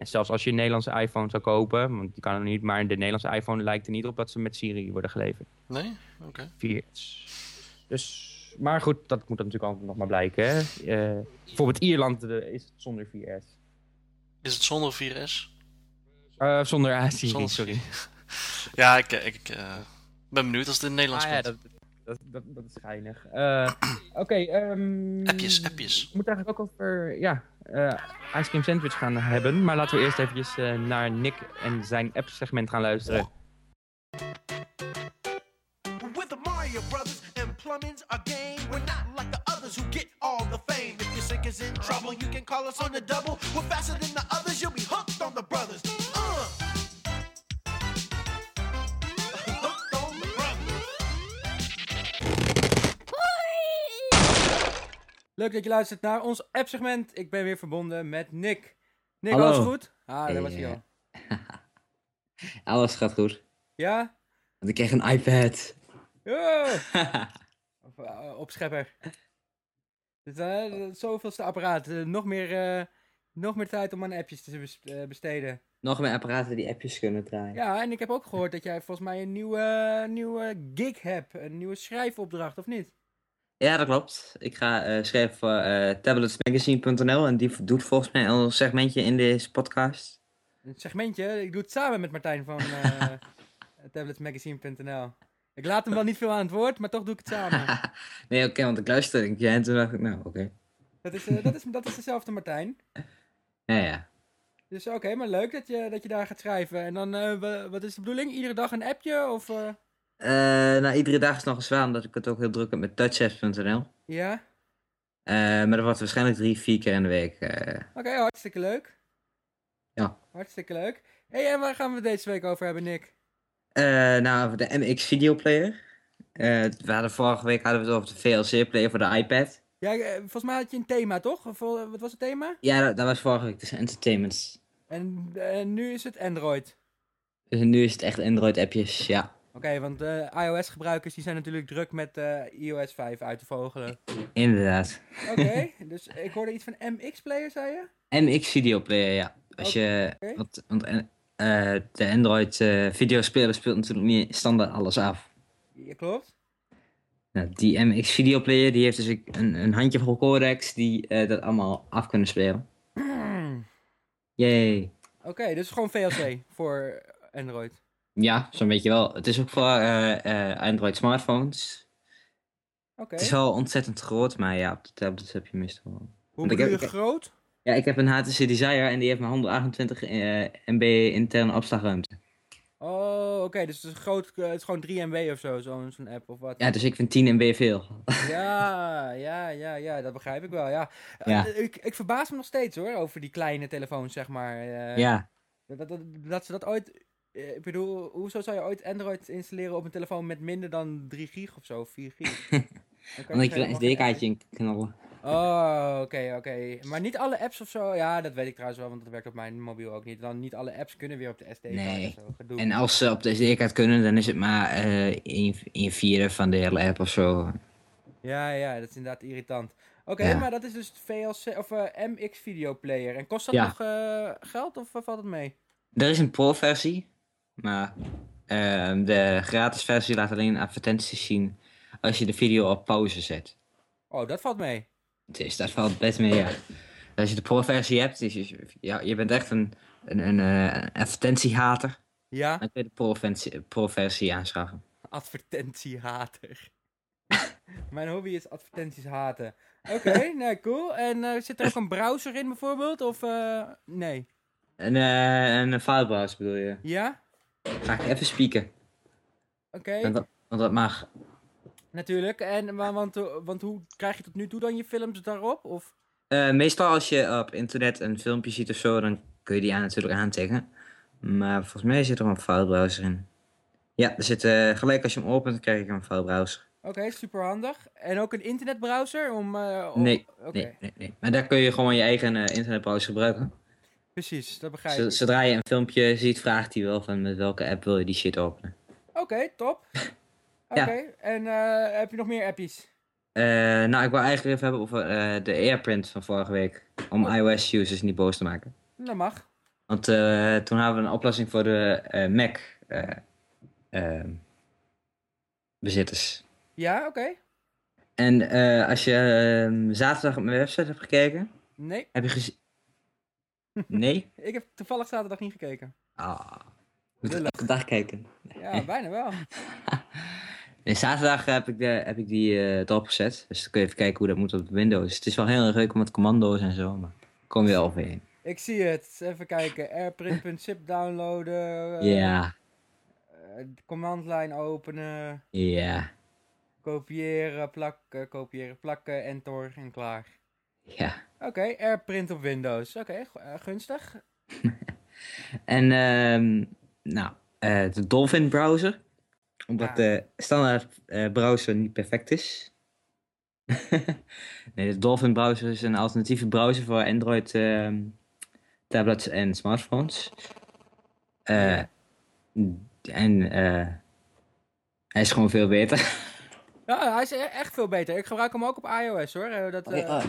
En zelfs als je een Nederlandse iPhone zou kopen, want die kan er niet, maar de Nederlandse iPhone lijkt er niet op dat ze met Siri worden geleverd. Nee? Oké. 4S. Dus, maar goed, dat moet dan natuurlijk altijd nog maar blijken. Hè? Eh, bijvoorbeeld Ierland eh, is het zonder 4S. Is het zonder 4S? Eh, zonder Siri, Zonder sorry. Ja, ik, ik, eh, ben benieuwd als het in het Nederlands Ah, ja, dat, dat, dat, dat is schijnig. Eh, Oké, ehm, Appjes, appjes. We moeten eigenlijk ook over ja, eh ice cream sandwich gaan hebben. Maar laten we eerst eventjes eh, naar Nick en zijn app-segment gaan luisteren. With the Mario Brothers and plumbing's our game. We're not like the others who get all the fame. If your sink is in trouble, you can call us on the double. We're faster than the others, you'll be hooked on the brothers. Leuk dat je luistert naar ons app-segment. Ik ben weer verbonden met Nick. Nick, Hallo. alles goed? Ah, Hey, daar was hij al. [LAUGHS] Alles gaat goed. Ja? Want ik kreeg een iPad. Ja! [LAUGHS] Of, eh, op schepper. Het, eh, het zoveelste apparaat. Eh, nog meer Nog meer tijd om aan appjes te bes- besteden. Nog meer apparaten die appjes kunnen draaien. Ja, en ik heb ook gehoord dat jij volgens mij een nieuwe, nieuwe gig hebt. Een nieuwe schrijfopdracht, of niet? Ja, dat klopt. Ik ga eh, schrijven voor eh, tabletsmagazine.nl en die doet volgens mij een segmentje in deze podcast. Een segmentje. Ik doe het samen met Martijn van eh [LAUGHS] tabletsmagazine.nl. Ik laat hem wel niet veel aan het woord, maar toch doe ik het samen. [LAUGHS] nee, oké, want ik luisterde en, toen dacht ik, nou, oké. Dat is, dat, is, dat is dezelfde Martijn. Ja, ja. Dus oké, maar leuk dat je, dat je daar gaat schrijven. En dan, wa- wat is de bedoeling? Iedere dag een appje? Of, nou, iedere dag is nog eens wel, omdat ik het ook heel druk heb met touchapps.nl. ja? Eh, maar dat wordt waarschijnlijk drie, vier keer in de week. eh. Oké, hartstikke leuk. Ja. Hartstikke leuk. hey, en waar gaan we het deze week over hebben, Nick? Eh, nou, over de MX videoplayer. Eh we hadden vorige week hadden we het over de VLC player voor de iPad. Ja, eh, volgens mij had je een thema, toch? Eh, wat was het thema? Ja, dat, dat was vorige week, dus entertainment. En eh, nu is het Android. Dus nu is het echt Android-appjes, ja. Oké, want eh, iOS-gebruikers die zijn natuurlijk druk met eh, iOS 5 uit te vogelen. Inderdaad. Oké, [LAUGHS] dus ik hoorde iets van MX-player, zei je? MX videoplayer, ja. Als je, want, want eh, eh, de Android eh, videospeler speelt natuurlijk niet standaard alles af. Ja, klopt. Nou, die MX videoplayer die heeft dus een, een handjevol codecs die dat allemaal af kunnen spelen. Yay. Oké, dus gewoon VLC voor Android. Ja, zo'n beetje wel. Het is ook voor eh, eh, Android smartphones. Het is wel ontzettend groot, maar ja, op de tablets heb je meestal wel. Hoe bedoel je groot? Ja, ik heb een HTC Desire en die heeft maar 128 eh, MB interne opslagruimte. Oh, oké, dus het is, groot, het is gewoon 3 MB of zo, zo'n app of wat. Ja, dus ik vind 10 MB veel. Ja, ja, ja, ja, dat begrijp ik wel, ja. Ja. Ik, ik verbaas me nog steeds hoor, over die kleine telefoons, zeg maar. ja. dat, dat, dat ze dat ooit... eh, Ik bedoel, hoezo zou je ooit Android installeren op een telefoon met minder dan 3 gig of zo, 4 gig? [LAUGHS] Dan er een SD-kaartje in knallen. Oh, oké, oké. Maar niet alle apps of zo, ja, dat weet ik trouwens wel, want dat werkt op mijn mobiel ook niet. Dan niet alle apps kunnen weer op de SD-kaart Nee. zo. En als ze op de SD-kaart kunnen, dan is het maar eh een, een vierde van de hele app of zo. Ja, ja, dat is inderdaad irritant. Oké, Ja. maar dat is dus VLC of eh, MX Video Player. En kost dat Ja. nog eh, geld of eh, valt het mee? Er is een pro-versie, maar ehm, de gratis versie laat alleen advertenties zien als je de video op pauze zet. Oh, dat valt mee. Dus dat valt best mee, ja. Als je de pro-versie hebt, dus je, ja, je bent echt een, een, een, eh, een advertentiehater, Ja, dan kun je de pro-versie pro-versie aanschaffen. advertentiehater. [LAUGHS] Mijn hobby is advertenties haten. Oké, [LAUGHS] nou cool. En eh, zit er ook een browser in bijvoorbeeld? Of eh, nee? En eh, een filebrowser bedoel je? Ja? Ga ik even spieken, Oké, want, dat, want dat mag. natuurlijk. En, maar, want, eh, want hoe krijg je tot nu toe dan je films daarop? Of... Eh, meestal als je op internet een filmpje ziet of zo, dan kun je die aan natuurlijk aantikken. Maar volgens mij zit er een filebrowser in. Ja, er zit, eh, gelijk als je hem opent, dan krijg je een filebrowser. Oké, super handig. En ook een internetbrowser om... om- Nee, Nee, nee, nee. Maar daar kun je gewoon je eigen internetbrowser gebruiken. Precies. Dat begrijp ik. Zodra je een filmpje ziet, vraagt hij wel van met welke app wil je die shit openen. Oké, top. [LAUGHS] Oké, Ja. en eh, heb je nog meer appies? Eh, nou, ik wil eigenlijk even hebben over eh, de AirPrint van vorige week. Om Oh. iOS-users niet boos te maken. Dat mag. Want toen hadden we een oplossing voor de Mac eh, ehm, bezitters. Ja, oké. En als je ehm, zaterdag op mijn website hebt gekeken, Nee, heb je gezien... Nee? [LAUGHS] ik heb toevallig zaterdag niet gekeken. Ah. Moet Lullig. elke dag kijken. Ja, bijna wel. [LAUGHS] Nee, zaterdag heb ik, de, heb ik die eh erop gezet. Dus dan kun je even kijken hoe dat moet op Windows. Het is wel heel erg leuk met commando's en zo, maar kom je wel overheen. Ik zie het. Even kijken. airprint.zip downloaden. Ja, eh, de commandlijn openen. ja, Kopiëren, plakken, kopiëren, plakken, enter en klaar. ja. Oké, airprint op Windows. Oké, eh, gunstig. [LAUGHS] En ehm, nou, eh, de Dolphin browser. Omdat Ah. de standaard eh, browser niet perfect is. [LAUGHS] nee, de Dolphin browser is een alternatieve browser voor Android ehm, tablets en smartphones. En eh, hij is gewoon veel beter. [LAUGHS] Ja, hij is e- echt veel beter. Ik gebruik hem ook op iOS hoor. Eh, Dat, eh, oh,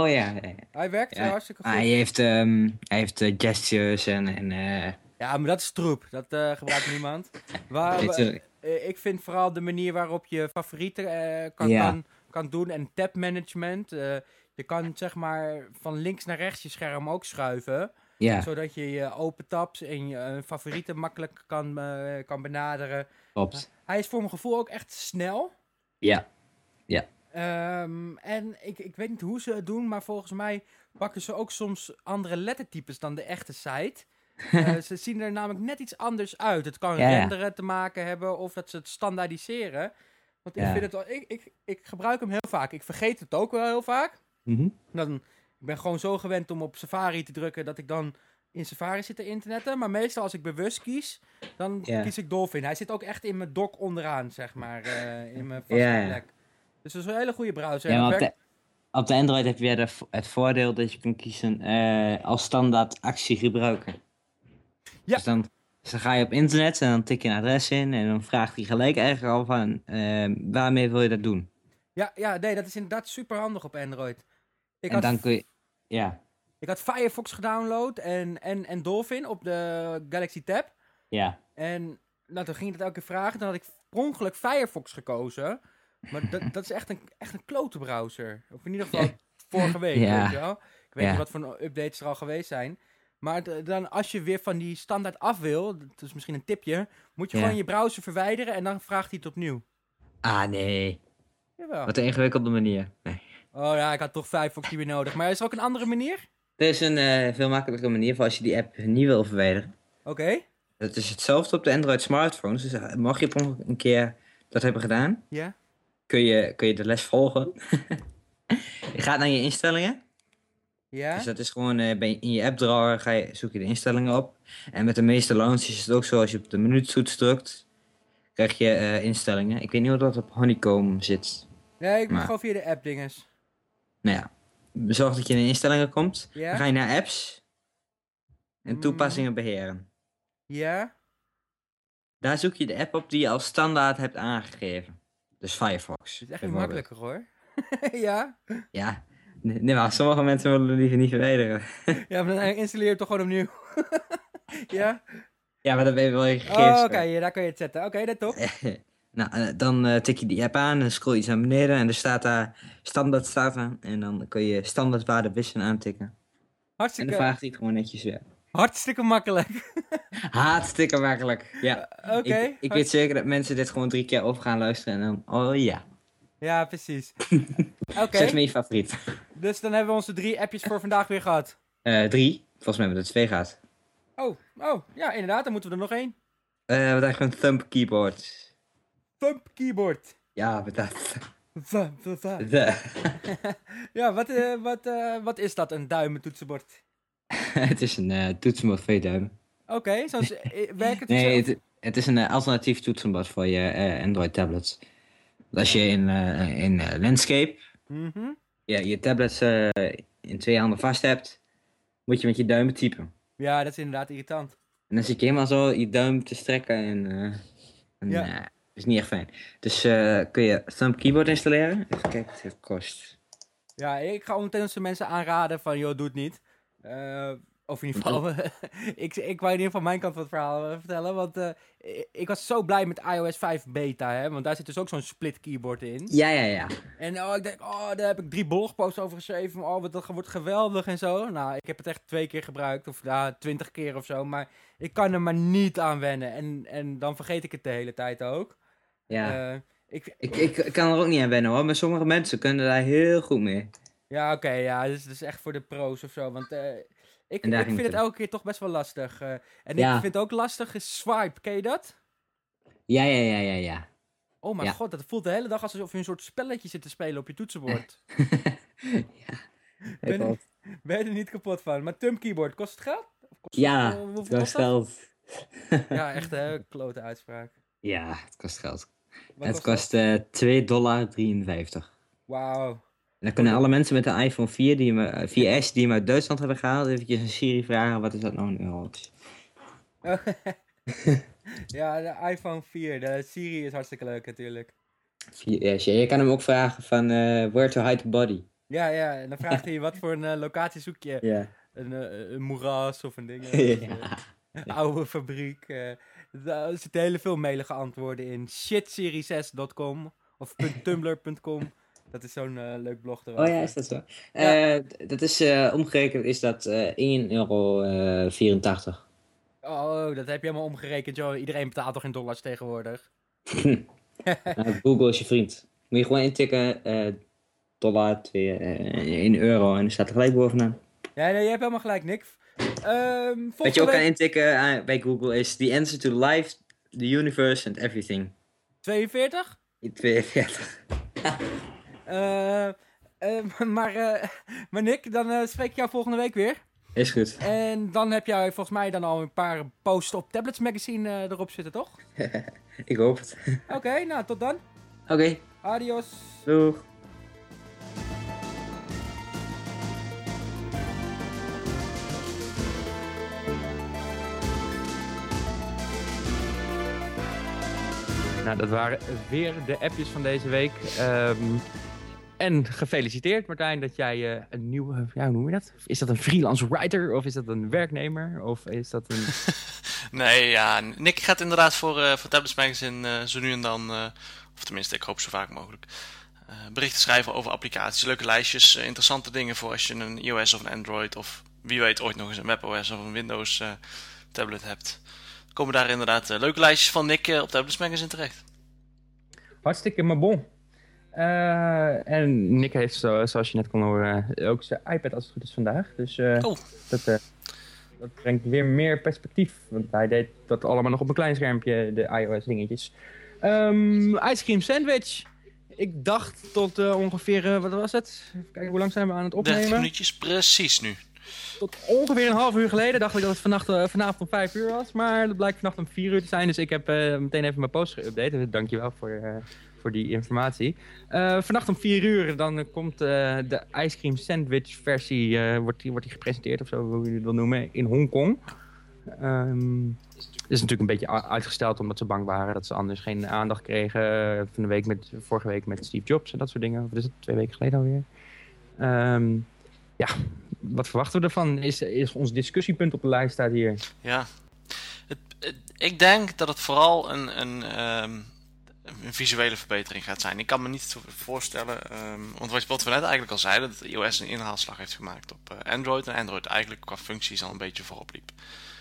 oh ja. Hij werkt Ja. eh, hartstikke goed. Ah, hij heeft, ehm, hij heeft gestures en... en Ja, maar dat is troep. Dat gebruikt niemand. [LAUGHS] Waar, ik vind vooral de manier waarop je favorieten kan, Ja. kan, kan doen en tab management. je kan zeg maar van links naar rechts je scherm ook schuiven. ja, Zodat je je open tabs en je favorieten makkelijk kan, kan benaderen. klopt. Hij is voor mijn gevoel ook echt snel. Ja. Ehm, en ik, ik weet niet hoe ze het doen, maar volgens mij pakken ze ook soms andere lettertypes dan de echte site. [LAUGHS] Eh, ze zien er namelijk net iets anders uit. Het kan Ja, ja. renderen te maken hebben of dat ze het standaardiseren. Want ik, Ja. vind het wel, ik, ik, ik gebruik hem heel vaak. Ik vergeet het ook wel heel vaak. Mhm. Dan, ik ben gewoon zo gewend om op Safari te drukken dat ik dan in Safari zit te internetten. Maar meestal als ik bewust kies, dan kies ik Dolphin. Hij zit ook echt in mijn dock onderaan, zeg maar. eh, in mijn vaste plek. Dus dat is een hele goede browser. Ja, op de, op de Android heb je de het voordeel dat je kan kiezen eh, als standaard actie gebruiken. Ja. Dus dan, dus dan ga je op internet en dan tik je een adres in en dan vraagt hij gelijk eigenlijk al van eh, waarmee wil je dat doen. Ja, ja, nee, dat is inderdaad super handig op Android. Ik, en had, dan kun je, ja, ik had Firefox gedownload en, en, en Dolphin op de Galaxy Tab. ja, En nou, toen ging ik het elke keer vragen. Toen had ik per ongeluk Firefox gekozen. Maar dat, dat is echt een, echt een klote browser. Of in ieder geval [LAUGHS] vorige week, Ja. weet je wel. Ik weet Ja. niet wat voor updates er al geweest zijn. Maar dan als je weer van die standaard af wil, dat is misschien een tipje, moet je Ja. gewoon je browser verwijderen en dan vraagt hij het opnieuw. ah nee, Jawel. wat een ingewikkelde manier. Nee. Oh ja, ik had toch Firefox niet meer nodig. Maar is er ook een andere manier? Er is een eh, veel makkelijke manier voor als je die app niet wil verwijderen. Oké. Het is hetzelfde op de Android smartphones, dus eh, mocht je op ongeluk een keer dat hebben gedaan, Ja. kun je, kun je de les volgen. [LAUGHS] je gaat naar je instellingen. Ja. Dus dat is gewoon eh, in je app drawer ga je, zoek je de instellingen op. En met de meeste launches is het ook zo, als je op de minuuttoets drukt, krijg je instellingen. Ik weet niet hoe dat op Honeycomb zit. Nee, ik moet Maar- gewoon via de app dinges. Nou ja, zorg dat je in de instellingen komt. Ja. Dan ga je naar apps en Mm. toepassingen beheren. Ja. Daar zoek je de app op die je als standaard hebt aangegeven. Dus Firefox. Het is echt makkelijker hoor. [LAUGHS] ja. Ja, nee, maar sommige mensen willen het liever niet verwijderen. [LAUGHS] Ja, maar dan installeer je het toch gewoon opnieuw. [LAUGHS] ja? Ja, maar dan ben je wel je Oh, oké, ja, daar kan je het zetten. Oké, dat top. Nou, eh, dan eh, tik je die app aan en scroll je iets naar beneden en er staat daar standaard staat aan. En dan kun je standaardwaarde wisselen aantikken. En dan Hartstikke, vraagt hij het gewoon netjes weer. hartstikke makkelijk. [LAUGHS] Hartstikke makkelijk. Ja. Oké. ik ik weet zeker dat mensen dit gewoon drie keer over gaan luisteren en dan, oh ja. Ja, precies. [LAUGHS] Oké, Zet me je favoriet. dus dan hebben we onze drie appjes voor vandaag weer gehad. Eh, drie. Volgens mij hebben we er twee gehad. Oh, oh, ja, inderdaad, dan moeten we er nog één. Eh wat eigenlijk een thumb keyboard. Thumb keyboard. Ja, va. De. [LAUGHS] Ja, wat, eh, wat, eh, wat is dat, een duimentoetsenbord? [LAUGHS] het is een eh toetsenbord voor je duim. Oké, zoals werkt het Nee, het, het is een alternatief toetsenbord voor je Android tablets. Als je in, in Landscape Mhm. ja, je tablets in twee handen vast hebt, moet je met je duimen typen. Ja, dat is inderdaad irritant. En dan zit je helemaal zo je duim te strekken en, en Ja. Is niet echt fijn. Dus eh, kun je Thumb Keyboard installeren. Even kijken wat het kost. Ja, ik ga ondertussen mensen aanraden van, joh, doe het niet. Eh, of in ieder geval, [LAUGHS] ik, ik wou in ieder geval mijn kant van het verhaal eh, vertellen. Want ik, ik was zo blij met iOS 5 beta, hè. Want daar zit dus ook zo'n split keyboard in. Ja, ja, ja. En oh, ik denk, oh, daar heb ik drie blogposts over geschreven. Oh, wat, dat wordt geweldig en zo. Nou, ik heb het echt twee keer gebruikt. Of ja, twintig keer of zo. Maar ik kan er maar niet aan wennen. En, en dan vergeet ik het de hele tijd ook. Ja. Eh, ik, ik, ik kan er ook niet aan wennen hoor, maar sommige mensen kunnen daar heel goed mee. Ja, oké, ja, dus dat is echt voor de pro's of zo. Want eh, ik, ik vind het het elke keer toch best wel lastig. eh. en Ja. ik vind ook lastig is swipe, ken je dat? Ja, ja, ja, ja, ja. Oh mijn Ja. god, dat voelt de hele dag alsof je een soort spelletje zit te spelen op je toetsenbord. [LAUGHS] ja. Ben- ben je er niet kapot van. Maar Thumb Keyboard, kost het geld? Of kost het, [LAUGHS] Ja, het kost geld. Ja, echt een klote uitspraak. Ja, het kost geld. Wat het kost kost eh 2,53 dollar. En Wauw. dan kunnen alle mensen met een iPhone 4, die hem, eh, 4S die hem uit Duitsland hebben gehaald, eventjes een Siri vragen, wat is dat nou in euro's? [LAUGHS] ja, de iPhone 4, de Siri is hartstikke leuk natuurlijk. Yes, ja, je kan hem ook vragen van eh, where to hide the body. Ja, ja, en dan vraagt hij wat voor een locatie zoek je. Ja. Een, een moeras of een ding. [LAUGHS] Ja. Een oude fabriek. Daar zitten hele veel mailige antwoorden in. shitserie6.com of [LAUGHS] .tumblr.com. Dat is zo'n eh, leuk blog Oh ja, is dat zo? Ja. Eh, dat is eh, omgerekend is dat eh 1,84 euro. 84. Oh, dat heb je helemaal omgerekend, joh. Iedereen betaalt toch in dollars tegenwoordig? [LAUGHS] Nou, Google is je vriend. Moet je gewoon intikken dollar, 2, eh 1 euro en dan staat er gelijk bovenaan. Ja, nee, je hebt helemaal gelijk, Nick. Ehm Wat je ook kan intikken eh, bij Google is the answer to life, the universe and everything. 42? 42. [LAUGHS] Eh, eh, [LAUGHS] maar, maar Nick, dan spreek ik jou volgende week weer. Is goed. En dan heb jij volgens mij dan al een paar posts op Tablets Magazine erop zitten, toch? [LAUGHS] Ik hoop het. Oké, nou tot dan. Oké, Adios. doeg. Nou, dat waren weer de appjes van deze week. Ehm, en gefeliciteerd Martijn dat jij eh, een nieuwe, ja, hoe noem je dat? Is dat een freelance writer of is dat een werknemer of is dat een... [LAUGHS] Nee, ja, Nick gaat inderdaad voor, eh voor Tablets Magazine eh, zo nu en dan, of tenminste, ik hoop zo vaak mogelijk, berichten schrijven over applicaties, leuke lijstjes, interessante dingen voor als je een iOS of een Android of wie weet ooit nog eens een WebOS of een Windows tablet hebt. Komen daar inderdaad eh, leuke lijstjes van Nick eh, op Tablets Magazine terecht. Hartstikke maar bon. Eh, en Nick heeft, zo, zoals je net kon horen, ook zijn iPad als het goed is vandaag. Dus Oh. dat, dat brengt weer meer perspectief. Want hij deed dat allemaal nog op een klein schermpje, de iOS dingetjes. Ehm ice cream sandwich. Ik dacht tot ongeveer, wat was het? Even kijken, hoe lang zijn we aan het 30 opnemen? minuutjes precies nu. Tot ongeveer een half uur geleden dacht ik dat het vannacht, eh, vanavond om vijf uur was. Maar dat blijkt vannacht om vier uur te zijn. Dus ik heb eh, meteen even mijn post geüpdate. Dus dankjewel voor, eh, voor die informatie. Vannacht om vier uur dan komt de ice cream sandwich versie. wordt, die, wordt die gepresenteerd of zo, hoe je het wil noemen. In Hongkong. Het is natuurlijk een beetje uitgesteld omdat ze bang waren dat ze anders geen aandacht kregen. van de week met, vorige week met Steve Jobs en dat soort dingen. Of is het twee weken geleden alweer? Ehm, ja, wat verwachten we ervan? Is, is ons discussiepunt op de lijst staat hier. Ja. Het, ik denk dat het vooral een, een, ehm, een visuele verbetering gaat zijn. Ik kan me niet voorstellen, ehm, want wat, wat we net eigenlijk al zeiden, dat iOS een inhaalslag heeft gemaakt op eh, Android. En Android eigenlijk qua functies al een beetje voorop liep.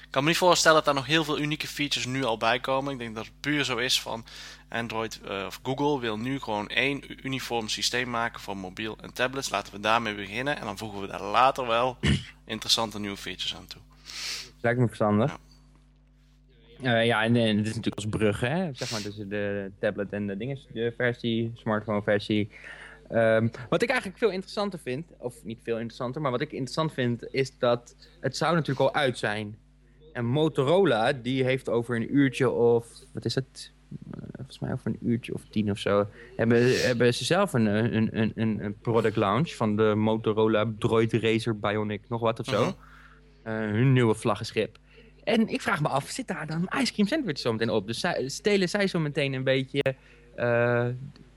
Ik kan me niet voorstellen dat daar nog heel veel unieke features nu al bij komen. Ik denk dat het puur zo is van Android eh, of Google wil nu gewoon één uniform systeem maken voor mobiel en tablets. Laten we daarmee beginnen en dan voegen we daar later wel [CLEARS THROAT] interessante nieuwe features aan toe. Lijkt me verstandig. Eh, ja, en, en het is natuurlijk als brug, hè? zeg maar, tussen de tablet en de dinges, de versie, smartphone versie. Ehm, wat ik eigenlijk veel interessanter vind, of niet veel interessanter, maar wat ik interessant vind, is dat het zou natuurlijk al uit zijn. En Motorola, die heeft over een uurtje of, wat is het? Eh, volgens mij over een uurtje of tien of zo, hebben, hebben ze zelf een, een, een, een, een product launch van de Motorola Droid Racer Bionic, nog wat of zo. Mhm. Eh, hun nieuwe vlaggenschip. En ik vraag me af, zit daar dan een ice cream sandwich zo meteen op? Dus zij, stelen zij zo meteen een beetje, eh,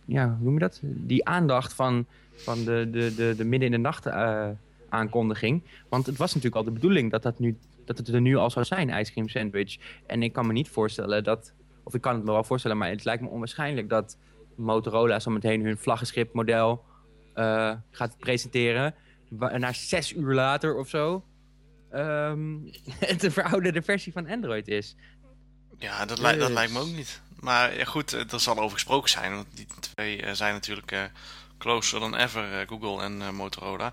ja, hoe noem je dat? Die aandacht van, van de, de, de, de midden in de nacht eh, aankondiging. Want het was natuurlijk al de bedoeling dat, dat, nu, dat het er nu al zou zijn, ice cream sandwich. En ik kan me niet voorstellen dat, of ik kan het me wel voorstellen, maar het lijkt me onwaarschijnlijk dat Motorola zo meteen hun vlaggenschip model eh, gaat presenteren. Na zes uur later of zo. ehm, [LAUGHS] het een verouderde versie van Android is. Ja, dat, li- dat Dus- lijkt me ook niet. Maar ja, goed, eh, er zal over gesproken zijn. Want die twee eh, zijn natuurlijk closer dan ever, Google en Motorola.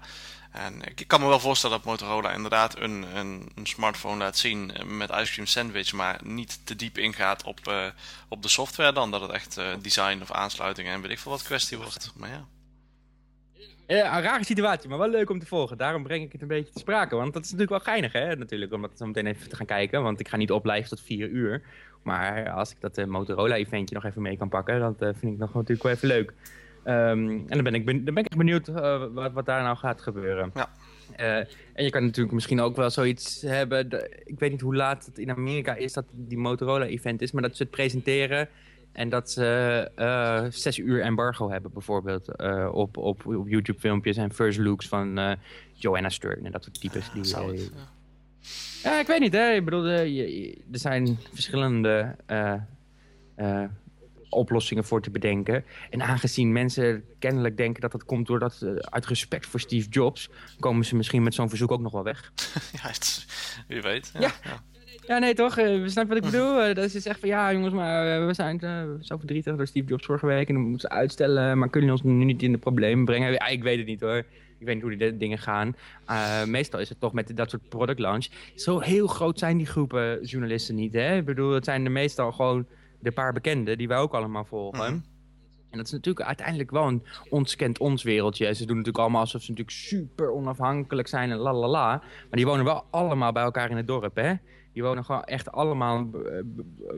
En ik kan me wel voorstellen dat Motorola inderdaad een, een, een smartphone laat zien eh, met ice cream sandwich, maar niet te diep ingaat op, eh, op de software dan. Dat het echt eh, design of aansluitingen en weet ik veel wat kwestie wordt. Maar ja. Ja, een rare situatie, maar wel leuk om te volgen. Daarom breng ik het een beetje te sprake. Want dat is natuurlijk wel geinig, hè? Natuurlijk, om dat zo meteen even te gaan kijken. Want ik ga niet opblijven tot vier uur. Maar als ik dat Motorola-eventje nog even mee kan pakken, dat vind ik nog natuurlijk wel even leuk. Ehm, en dan ben ik, ben, dan ben ik echt benieuwd eh, wat, wat daar nou gaat gebeuren. Ja. Eh, en je kan natuurlijk misschien ook wel zoiets hebben. de- ik weet niet hoe laat het in Amerika is dat die Motorola-event is, maar dat ze het presenteren En dat ze eh, zes uur embargo hebben bijvoorbeeld op, op, op YouTube filmpjes en first looks van Joanna Stern en dat soort types. die, het, ja. ik weet niet, hè. Ik bedoel, je- je- er zijn verschillende oplossingen voor te bedenken. En aangezien mensen kennelijk denken dat dat komt doordat eh, uit respect voor Steve Jobs, komen ze misschien met zo'n verzoek ook nog wel weg. [LAUGHS] Ja, het wie weet. Ja, Ja. ja. Ja, nee, toch? Eh, we snappen wat ik bedoel. Eh, dat is echt van, ja, jongens, maar we zijn zo verdrietig door Steve Jobs vorige week en dan moeten ze uitstellen. Maar kunnen jullie ons nu niet in de problemen brengen? Ja, ik weet het niet hoor. Ik weet niet hoe die dingen gaan. Meestal is het toch met dat soort product launch. Zo heel groot zijn die groepen journalisten niet, hè? Ik bedoel, het zijn er meestal gewoon de paar bekenden die wij ook allemaal volgen. Mhm. En dat is natuurlijk uiteindelijk wel een ons kent ons wereldje. Ze doen natuurlijk allemaal alsof ze natuurlijk super onafhankelijk zijn en la la la. Maar die wonen wel allemaal bij elkaar in het dorp, hè? Die wonen gewoon echt allemaal eh,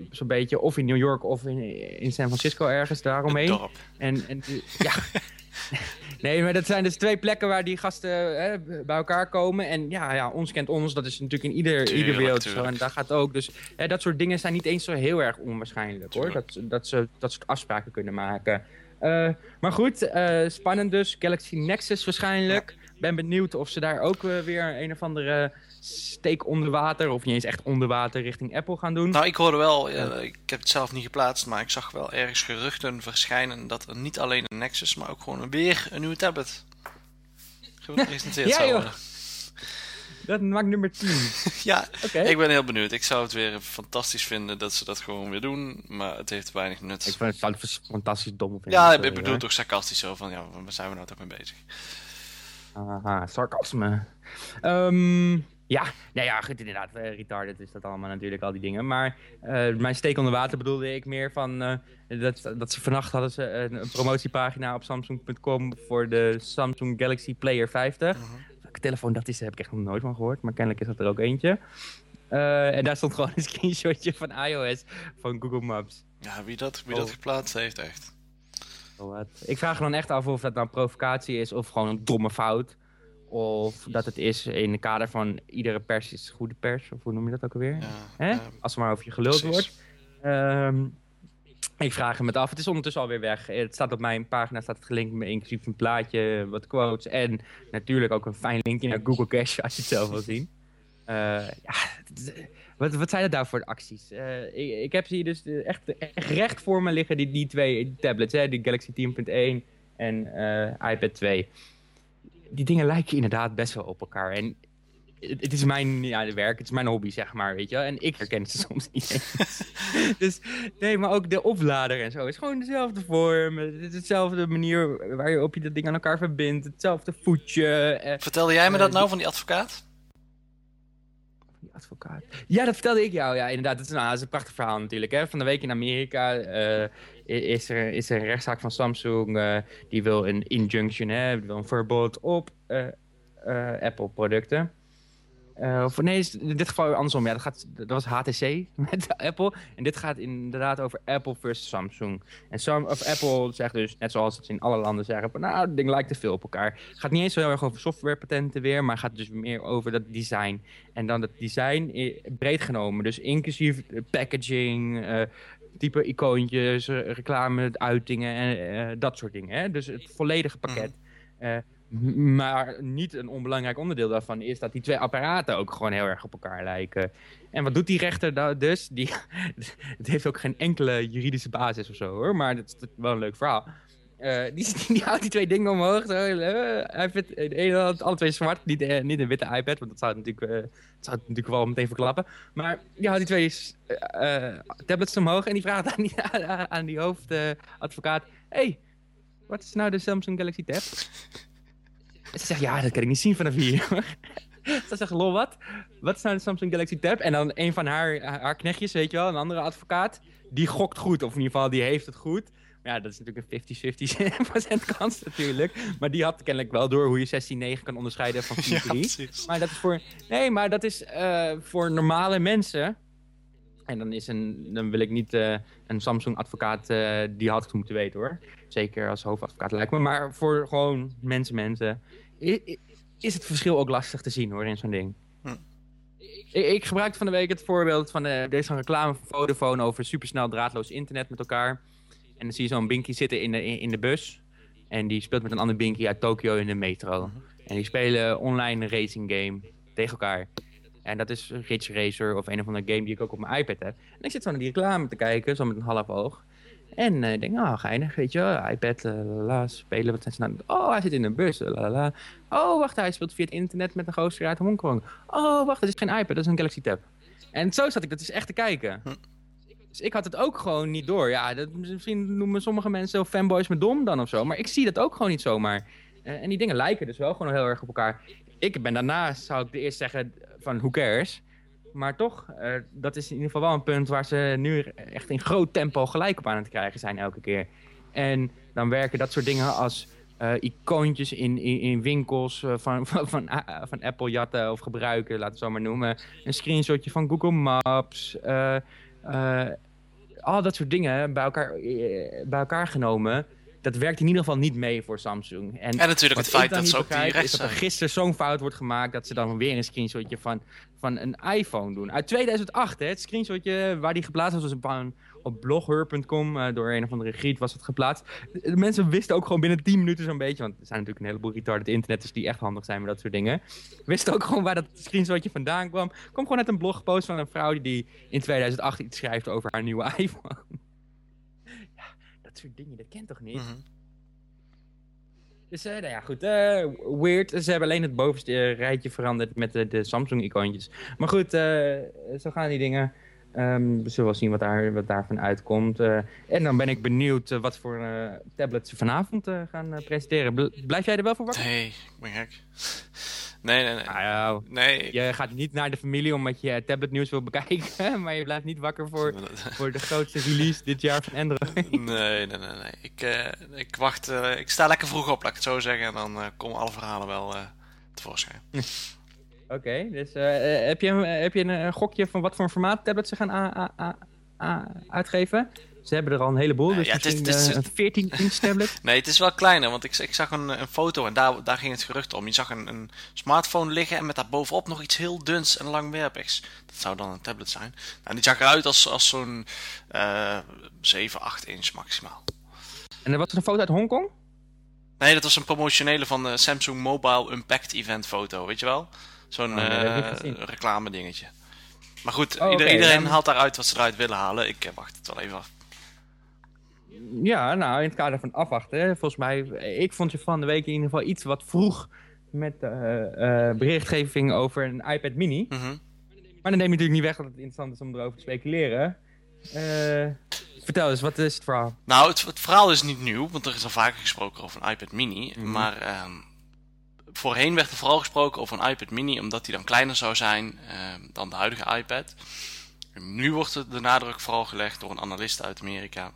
zo'n beetje of in New York of in, in San Francisco ergens Het daaromheen. dorp. En, en ja. [LAUGHS] [LAUGHS] nee, maar dat zijn dus twee plekken waar die gasten hè, bij elkaar komen. En ja, ja, ons kent ons. Dat is natuurlijk in ieder, Tuurlijk, ieder wereld zo. En daar gaat ook. Dus hè, dat soort dingen zijn niet eens zo heel erg onwaarschijnlijk hoor. Dat, dat ze dat soort afspraken kunnen maken. Eh, maar goed, eh, spannend dus. Galaxy Nexus waarschijnlijk. Ben benieuwd of ze daar ook eh, weer een of andere steek onder water, of niet eens echt onder water, richting Apple gaan doen. Nou, ik hoorde wel, eh, ik heb het zelf niet geplaatst, maar ik zag wel ergens geruchten verschijnen dat er niet alleen een Nexus, maar ook gewoon weer een nieuwe tablet gepresenteerd [LAUGHS] Ja, zou worden. Dat maakt nummer 10. [LAUGHS] Ja, Oké. ik ben heel benieuwd. Ik zou het weer fantastisch vinden dat ze dat gewoon weer doen, maar het heeft weinig nut. Ik vind het fantastisch dom. ja, ik bedoel hoor. toch sarcastisch zo van, ja, waar zijn we nou toch mee bezig? Haha, sarcasme. Ehm, ja, nou ja, goed, inderdaad. eh, retarded is dat allemaal natuurlijk, al die dingen. Maar eh, mijn steek onder water bedoelde ik meer van... eh, dat, dat ze vannacht hadden ze een, een promotiepagina op Samsung.com voor de Samsung Galaxy Player 50. Welke telefoon dat is, daar heb ik echt nog nooit van gehoord. Maar kennelijk is dat er ook eentje. En daar stond gewoon een [LAUGHS] screenshotje van iOS van Google Maps. Ja, wie dat, wie dat Oh. geplaatst heeft, echt. Oh, wat. Ik vraag me dan echt af of dat nou provocatie is of gewoon een domme fout. Of dat het is in het kader van iedere pers is goede pers. Of hoe noem je dat ook alweer? Ja, ja, Als er maar over je geluld wordt. Ehm, ik vraag hem het af. Het is ondertussen alweer weg. Het staat op mijn pagina staat het gelinkt met inclusief een plaatje, wat quotes. En natuurlijk ook een fijn linkje naar Google Cash als je het zelf wil zien. Eh, ja, wat, wat zijn dat nou voor acties? Eh, ik, ik heb ze hier dus echt, echt recht voor me liggen, die, die twee tablets. Hè? Die Galaxy 10.1 en eh, iPad 2. Die dingen lijken inderdaad best wel op elkaar. En het, het is mijn ja, werk, het is mijn hobby, zeg maar, weet je wel. En ik herken ze [LAUGHS] soms niet eens. [LAUGHS] dus nee, maar ook de oplader en zo is gewoon dezelfde vorm. Het is dezelfde manier waarop je dat ding aan elkaar verbindt. Hetzelfde voetje. eh, Vertelde jij me dat Eh, nou van die advocaat? Die advocaat. Ja, dat vertelde ik jou. Ja, inderdaad. Dat is, nou, dat is een prachtig verhaal natuurlijk. Hè. Van de week in Amerika eh, is, er, is er een rechtszaak van Samsung. eh, die wil een injunction, die wil een verbod op eh, eh, Apple-producten. Eh, of nee, in dit geval andersom. Ja, dat, gaat, dat was HTC [LAUGHS] met Apple. En dit gaat inderdaad over Apple versus Samsung. En of Apple zegt dus, net zoals ze in alle landen zeggen... Nou, het ding lijkt te veel op elkaar. Gaat niet eens zo heel erg over softwarepatenten weer... maar gaat dus meer over dat design. En dan het design breed genomen. Dus inclusief packaging, type icoontjes, eh, reclame, uitingen en eh, dat soort dingen. Hè? Dus het volledige pakket. Eh, m- maar niet een onbelangrijk onderdeel daarvan is dat die twee apparaten ook gewoon heel erg op elkaar lijken. En wat doet die rechter da- dus? Die, [LAUGHS] het heeft ook geen enkele juridische basis of zo hoor, maar het is wel een leuk verhaal. Eh, die, [LAUGHS] die houdt die twee dingen omhoog. Zo, vindt de ene alle twee zwart, niet, eh, niet een witte iPad, want dat zou het natuurlijk, eh, zou natuurlijk wel meteen verklappen. Maar die houdt die twee tablets omhoog en die vraagt aan die, [LAUGHS] aan, die hoofdadvocaat: hey, wat is nou de Samsung Galaxy Tab? Ze zegt, ja, dat kan ik niet zien vanaf hier. [LAUGHS] Ze zegt, lol, wat? Wat is nou de Samsung Galaxy Tab? En dan een van haar, haar knechtjes, weet je wel, een andere advocaat, die gokt goed. Of in ieder geval, die heeft het goed. Ja, dat is natuurlijk een 50-50% [LAUGHS] kans natuurlijk. Maar die had kennelijk wel door hoe je 16-9 kan onderscheiden van 4-3. [LAUGHS] Ja, precies. Maar dat is voor. Nee, maar dat is eh, voor normale mensen. En dan, is een, dan wil ik niet eh, een Samsung-advocaat. eh, die had het moeten weten hoor. Zeker als hoofdadvocaat lijkt me. Maar voor gewoon mensen, mensen. i- i- Is het verschil ook lastig te zien hoor in zo'n ding. Hm. Ik, ik gebruikte van de week het voorbeeld van de, deze reclame van Vodafone over supersnel draadloos internet met elkaar. En dan zie je zo'n Binky zitten in de, in, de bus. En die speelt met een ander Binky uit Tokio in de metro. En die spelen online racing game tegen elkaar. En dat is Ridge Racer of een of andere game die ik ook op mijn iPad heb. En ik zit zo naar die reclame te kijken, zo met een half oog. En eh, ik denk, oh, geinig, weet je iPad, la, spelen, wat zijn ze nou? Oh, hij zit in een bus, la, la. Oh, wacht, hij speelt via het internet met een gozer uit Hongkong. Oh, wacht, dat is geen iPad, dat is een Galaxy Tab. En zo zat ik dat is echt te kijken. Hm. Dus ik had het ook gewoon niet door. Ja, dat, misschien noemen sommige mensen fanboys me dom dan of zo. Maar ik zie dat ook gewoon niet zomaar. Eh, en die dingen lijken dus wel gewoon heel erg op elkaar. Ik ben daarna, zou ik de eerst zeggen, van who cares. Maar toch, eh, dat is in ieder geval wel een punt waar ze nu echt in groot tempo gelijk op aan het krijgen zijn elke keer. En dan werken dat soort dingen als eh, icoontjes in, in, in winkels [LAUGHS] van, van, van Apple jatten of gebruiken, laten we het zo maar noemen. Een screenshotje van Google Maps. Eh, al dat soort dingen bij elkaar, eh, bij elkaar genomen. Dat werkt in ieder geval niet mee voor Samsung. En natuurlijk het feit dat ze ook direct is dat er gisteren zo'n fout wordt gemaakt dat ze dan weer een screenshotje van, van een iPhone doen. Uit 2008, hè? Het screenshotje waar die geplaatst was, was op, blogger.com. eh, door een of andere griet was het geplaatst. De, de mensen wisten ook gewoon binnen 10 minuten zo'n beetje, want er zijn natuurlijk een heleboel retarded interneters die echt handig zijn met dat soort dingen. Wisten ook gewoon waar dat screenshotje vandaan kwam. Kom gewoon uit een blogpost van een vrouw die, die in 2008 iets schrijft over haar nieuwe [LAUGHS] iPhone. Dat soort dingen, dat kent toch niet? Mhm. Dus eh, nou ja, goed. eh, weird. Ze hebben alleen het bovenste eh, rijtje veranderd met de, de Samsung-icoontjes. Maar goed, zo gaan die dingen. Ehm, we zullen wel zien wat, daar, wat daarvan uitkomt. En dan ben ik benieuwd wat voor eh, tablets ze vanavond gaan presenteren. Bl- blijf jij er wel voor wakker? Nee, ik ben gek. Nee, nee, nee. Ah, ja, Nee. je gaat niet naar de familie omdat je tabletnieuws wil bekijken. [LAUGHS] Maar je blijft niet wakker voor, [LAUGHS] voor de grootste release dit jaar van Android. Nee, nee, nee, nee. Ik, eh, ik wacht, eh, ik sta lekker vroeg op, laat ik het zo zeggen. En dan eh, komen alle verhalen wel tevoorschijn. [LAUGHS] Oké, dus heb je, een- heb je een, gokje van wat voor een formaat tablets ze gaan uitgeven? Ze hebben er al een heleboel, dus ja, het is- het is- eh, een 14-inch tablet. [LAUGHS] Nee, het is wel kleiner, want ik, ik zag een, een foto en daar, daar ging het gerucht om. Je zag een, een smartphone liggen en met daarbovenop nog iets heel duns en langwerpigs. Dat zou dan een tablet zijn. Nou, die zag eruit als, als zo'n eh 7, 8 inch maximaal. En er was een foto uit Hongkong? Nee, dat was een promotionele van de Samsung Mobile Unpacked Event foto, weet je wel? Zo'n Oh, nee, eh, reclame dingetje. Maar goed, Oh, iedereen dan- haalt daaruit wat ze eruit willen halen. Ik eh, wacht het wel even af. Ja, nou, in het kader van afwachten. hè. Volgens mij, ik vond je van de week in ieder geval iets wat vroeg met eh, berichtgeving over een iPad mini. Mhm. Maar dan neem je natuurlijk niet weg dat het interessant is om erover te speculeren. Eh, vertel eens, wat is het verhaal? Nou, het, het verhaal is niet nieuw, want er is al vaker gesproken over een iPad mini. Mhm. Maar ehm, voorheen werd er vooral gesproken over een iPad mini, omdat die dan kleiner zou zijn ehm, dan de huidige iPad. En nu wordt de nadruk vooral gelegd door een analist uit Amerika.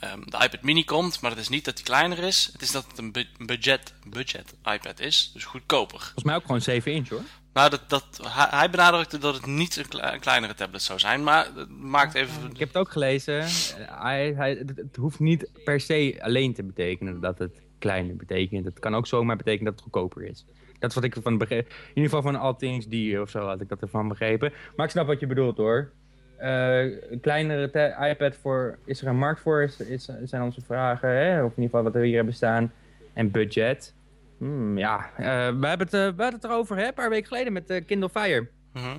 Ehm, de iPad mini komt, maar het is niet dat die kleiner is. Het is dat het een bu- budget, budget iPad is, dus goedkoper. Volgens mij ook gewoon 7 inch hoor. Nou, dat, dat, hij, benadrukte dat het niet een, kle- een kleinere tablet zou zijn, maar het maakt even... Ik heb het ook gelezen. Hij, hij, het, hoeft niet per se alleen te betekenen dat het kleiner betekent. Het kan ook zomaar betekenen dat het goedkoper is. Dat is wat ik ervan begreep. In ieder geval van All Things Die of zo had ik dat ervan begrepen. Maar ik snap wat je bedoelt hoor. Eh, een kleinere iPad voor, is er een markt voor? Is, is, zijn onze vragen. Hè? Of in ieder geval wat we hier hebben staan. En budget. Hmm, ja, eh, we, hebben het, eh, we hadden het erover hè, een paar weken geleden met Kindle Fire Mhm.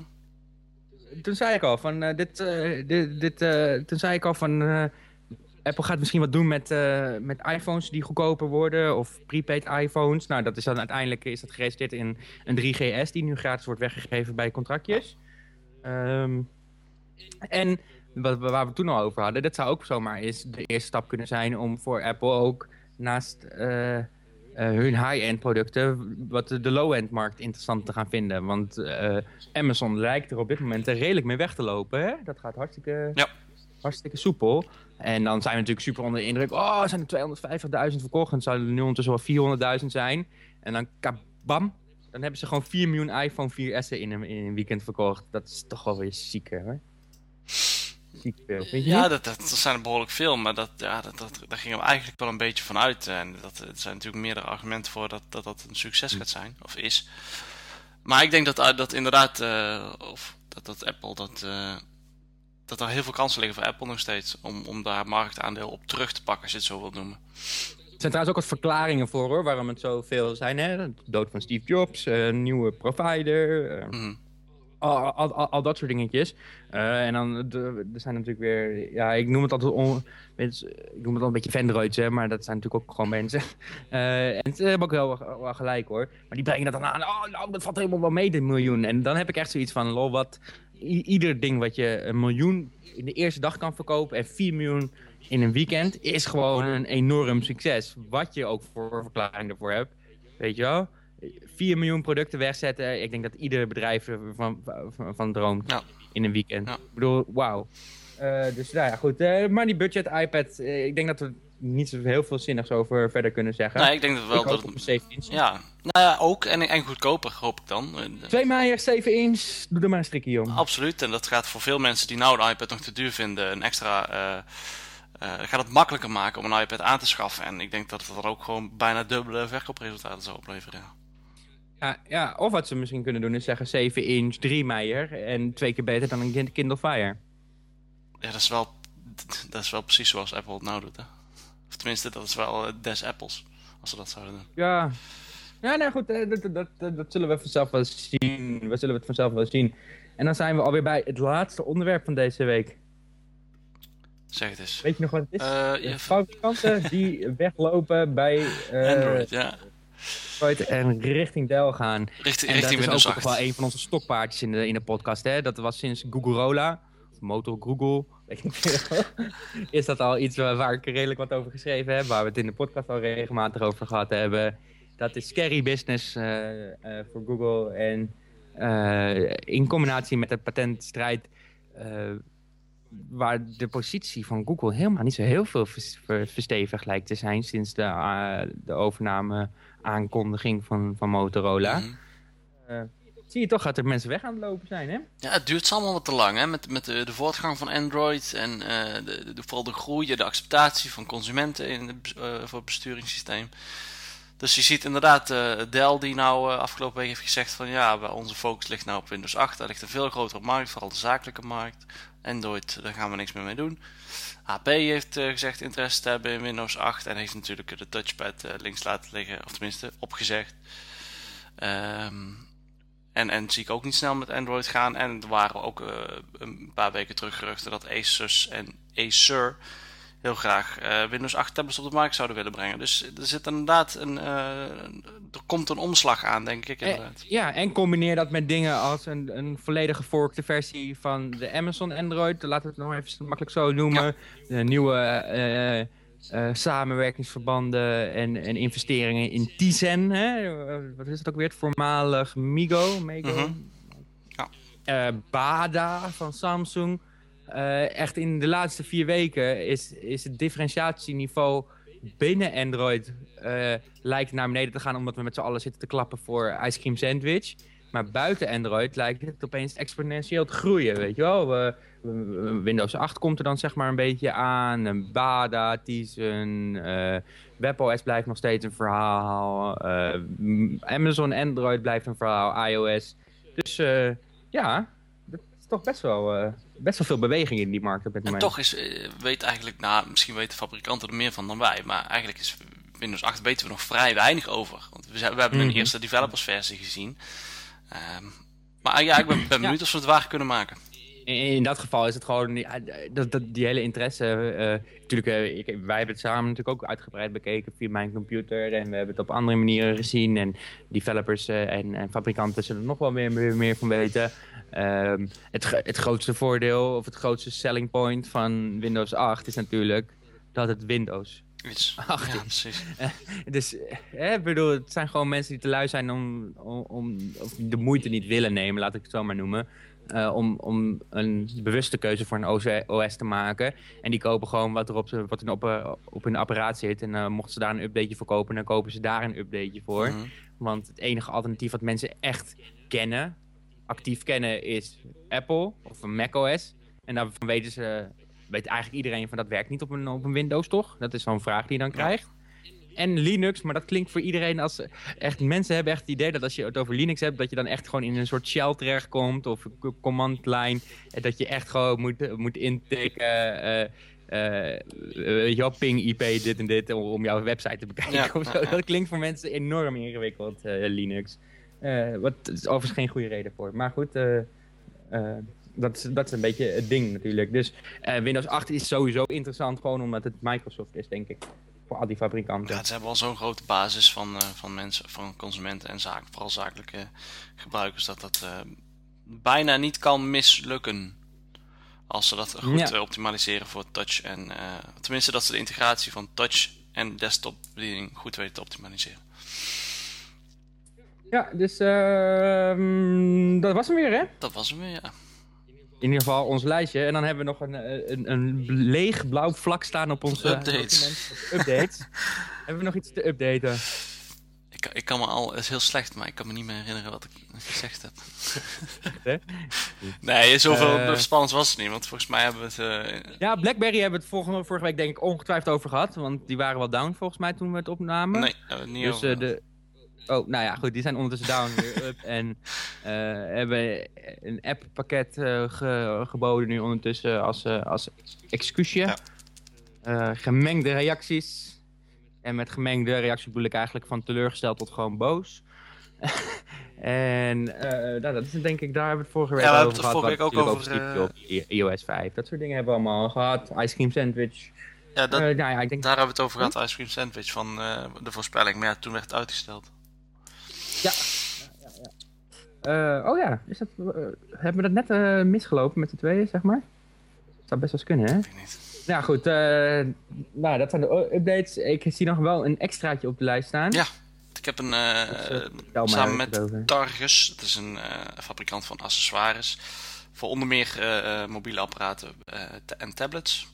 toen zei ik al van dit, dit, dit toen zei ik al van Apple gaat misschien wat doen met, met iPhones die goedkoper worden of prepaid iPhones. Nou, dat is dan uiteindelijk is dat geresulteerd in een 3GS die nu gratis wordt weggegeven bij contractjes. Ehm, en wat, waar we toen al over hadden, dat zou ook zomaar eens de eerste stap kunnen zijn om voor Apple ook naast eh, eh, hun high-end producten wat de, low-end markt interessant te gaan vinden. Want eh, Amazon lijkt er op dit moment redelijk mee weg te lopen. Hè? Dat gaat hartstikke, Ja. hartstikke soepel. En dan zijn we natuurlijk super onder de indruk. Oh, er zijn er 250.000 verkocht. En het zouden er nu ondertussen wel 400.000 zijn. En dan kabam. Dan hebben ze gewoon 4 miljoen iPhone 4S'en in een, in een weekend verkocht. Dat is toch wel weer ziek, hè? Ziek veel, vind je Ja, dat, dat, dat zijn er behoorlijk veel, maar dat, ja, dat, dat, daar gingen we eigenlijk wel een beetje van uit. En dat, er zijn natuurlijk meerdere argumenten voor dat dat, dat een succes gaat zijn, of is. Maar ik denk dat, uh, dat inderdaad, uh, of dat, dat Apple, dat, uh, dat er heel veel kansen liggen voor Apple nog steeds. Om, om daar marktaandeel op terug te pakken, als je het zo wilt noemen. Er zijn trouwens ook wat verklaringen voor hoor, waarom het zoveel zijn. Hè? De dood van Steve Jobs, een nieuwe provider. Mm. Al, al, dat soort dingetjes. Uh, en dan de, er zijn natuurlijk weer, ja, ik noem het altijd on, ik noem het al een beetje vendroids, hè, maar dat zijn natuurlijk ook gewoon mensen. Uh, [LAUGHS] en ze hebben ook wel, gelijk hoor. Maar die brengen dat dan aan, oh nou, dat valt helemaal wel mee, dit miljoen. En dan heb ik echt zoiets van, lol, wat, ieder ding wat je een miljoen in de eerste dag kan verkopen en 4 miljoen in een weekend, is gewoon een enorm succes. Wat je ook voor verklaring ervoor hebt, weet je wel. 4 miljoen producten wegzetten. Ik denk dat ieder bedrijf van, van, van droomt ja. in een weekend. Ja. Ik bedoel, wauw. Uh, dus nou ja, goed. Uh, money budget, iPad. Uh, ik denk dat we niet zo heel veel zinnigs over verder kunnen zeggen. Nee, ik denk dat wel. Ik dat op een 7 inch. Ja, nou ja, ook. En, en goedkoper, hoop ik dan. 2 meijer, 7 inch. Doe er maar een strikje om. Absoluut. En dat gaat voor veel mensen die nou de iPad nog te duur vinden, een extra. gaat het makkelijker maken om een iPad aan te schaffen. En ik denk dat het dan ook gewoon bijna dubbele verkoopresultaten zou opleveren. Ja. Ja, ja, of wat ze misschien kunnen doen is zeggen 7 inch, 3 meijer en twee keer beter dan een Kindle Fire. Ja, dat is wel, dat is wel precies zoals Apple het nou doet. Hè? Of tenminste, dat is wel uh, des Apples, als ze dat zouden doen. Ja, ja nou goed, dat, dat, dat, dat, zullen we vanzelf wel zien. We zullen het vanzelf wel zien. En dan zijn we alweer bij het laatste onderwerp van deze week. Zeg het eens. Weet je nog wat het is? Uh, ja, fabrikanten die [LAUGHS] weglopen bij... Uh, Android, ja en richting Dell gaan. Richting, en richting dat Windows is ook 8. wel een van onze stokpaardjes in de, in de podcast. Hè? Dat was sinds Googlerola, of Motor Google, [LAUGHS] weet ik veel. is dat al iets waar ik redelijk wat over geschreven heb. Waar we het in de podcast al regelmatig over gehad hebben. Dat is scary business uh, uh, voor Google. En uh, in combinatie met de patentstrijd waar de positie van Google helemaal niet zo heel veel verstevigd lijkt te zijn sinds de, uh, de overname aankondiging van, van Motorola. Mm -hmm. uh, zie je toch dat er mensen weg aan het lopen zijn, hè? Ja, het duurt allemaal wat te lang, hè? Met, met de, de voortgang van Android en uh, de, de, vooral de groei, de acceptatie van consumenten in het, voor het besturingssysteem. Dus je ziet inderdaad Dell die nou afgelopen week heeft gezegd van ja, onze focus ligt nou op Windows 8. Daar ligt een veel grotere markt, vooral de zakelijke markt. Android, daar gaan we niks meer mee doen. HP heeft uh, gezegd interesse te hebben in Windows 8 en heeft natuurlijk de touchpad links laten liggen, of tenminste opgezegd. Um, en, en zie ik ook niet snel met Android gaan. En er waren ook een paar weken terug geruchten dat Asus en Acer heel graag uh, Windows 8 tablets op de markt zouden willen brengen. Dus er zit inderdaad een, uh, er komt een omslag aan, denk ik inderdaad. En, ja, en combineer dat met dingen als een, een volledig geforkte versie van de Amazon Android. Laten we het nog even makkelijk zo noemen. Ja. De nieuwe uh, samenwerkingsverbanden en, en investeringen in Tizen. Hè? Wat is het ook weer? Het voormalig Migo. Mego. Mhm. Ja. Bada van Samsung. Uh, echt in de laatste vier weken is, is het differentiatieniveau binnen Android uh, lijkt naar beneden te gaan omdat we met z'n allen zitten te klappen voor ice cream sandwich. Maar buiten Android lijkt het opeens exponentieel te groeien, weet je wel. We, we, Windows 8 komt er dan zeg maar een beetje aan. Bada, Tizen, uh, WebOS blijft nog steeds een verhaal. Amazon Android blijft een verhaal, iOS. Dus ja, toch best wel best wel veel beweging in die markt op dit en moment. toch is, uh, weet eigenlijk, nou, misschien weten fabrikanten er meer van dan wij, maar eigenlijk is Windows 8 weten we nog vrij weinig over. Want we, we hebben Mhm. een mm -hmm. eerste developers-versie gezien. Um, maar ja, ik ben, ben benieuwd ja. of we het waar kunnen maken. In, in, dat geval is het gewoon ja, dat, dat, die hele interesse. Uh, natuurlijk, uh, ik, wij hebben het samen natuurlijk ook uitgebreid bekeken via mijn computer. En we hebben het op andere manieren gezien. En developers uh, en, en, fabrikanten zullen er nog wel meer, meer, meer van weten. Um, het, het grootste voordeel of het grootste selling point van Windows 8 is natuurlijk dat het Windows is. [LAUGHS] 8 ja, precies. [LAUGHS] dus eh, ik bedoel, het zijn gewoon mensen die te lui zijn om, om, om of de moeite niet willen nemen, laat ik het zo maar noemen. Uh, om, om een bewuste keuze voor een OS te maken. En die kopen gewoon wat er op, wat op, op hun apparaat zit. En uh, mochten ze daar een updateje voor kopen, dan kopen ze daar een updateje voor. Mhm. Mm -hmm. Want het enige alternatief wat mensen echt kennen, actief kennen, is Apple of een macOS. En daarvan weten ze, weet eigenlijk iedereen van dat werkt niet op een, op een Windows, toch? Dat is zo'n vraag die je dan krijgt. En Linux, maar dat klinkt voor iedereen als... Echt, mensen hebben echt het idee dat als je het over Linux hebt... dat je dan echt gewoon in een soort shell terechtkomt of command line. En dat je echt gewoon moet, moet intikken... eh, eh, eh, wel, ping IP dit en dit om, jouw website te bekijken Ja, of zo. Dat klinkt voor mensen enorm ingewikkeld, eh, Linux. Wat is overigens geen goede reden voor. Maar goed, dat, is, dat is een beetje het ding natuurlijk. Dus Windows 8 is sowieso interessant, gewoon omdat het Microsoft is, denk ik. Voor al die fabrikanten. Ja, ze hebben al zo'n grote basis van, eh, van mensen, van consumenten en zaken, vooral zakelijke gebruikers, dat dat eh, bijna niet kan mislukken. Als ze dat goed Ja. eh, optimaliseren voor touch en tenminste dat ze de integratie van touch en desktop bediening goed weten te optimaliseren. Ja, dus ehm, dat was hem weer, hè? Dat was hem weer, ja. In ieder geval ons lijstje. En dan hebben we nog een, eh, een, een leeg blauw vlak staan op onze Updates. [LAUGHS] hebben we nog iets te updaten? Ik, ik kan me al, het is heel slecht, maar ik kan me niet meer herinneren wat ik gezegd heb. [LAUGHS] Nee, zoveel Eh. spannends was het niet, want volgens mij hebben we het... eh, Ja, Blackberry hebben we het vorige, vorige week denk ik ongetwijfeld over gehad. Want die waren wel down volgens mij toen we het opnamen. nee, hebben we het niet Dus over. de... Oh, nou ja, goed. Die zijn ondertussen down weer [LAUGHS] up. En eh, hebben een app-pakket eh, ge- geboden nu ondertussen als, eh, als excuusje. Ja. Gemengde reacties. En met gemengde reacties bedoel ik eigenlijk van teleurgesteld tot gewoon boos. [LAUGHS] en nou, dat is denk ik, daar hebben we het vorige week Ja, we over hebben het gehad. vorige week ook over, op iOS 5. Dat soort dingen hebben we allemaal gehad. Ice cream sandwich. ja, dat, nou ja, ik denk Daar hebben we het over gehad, Ice Cream Sandwich, van de voorspelling. Maar ja, toen werd het uitgesteld. Ja. Eh, oh ja, is dat, eh, hebben we dat net eh, misgelopen met de tweeën, zeg maar? Dat zou best wel eens kunnen, hè? Ik weet niet. Nou goed, eh, nou, dat zijn de updates. Ik zie nog wel een extraatje op de lijst staan. Ja, Ik heb een, Dus, samen met erover. Targus, dat is een eh, fabrikant van accessoires, voor onder meer mobiele apparaten eh, en tablets.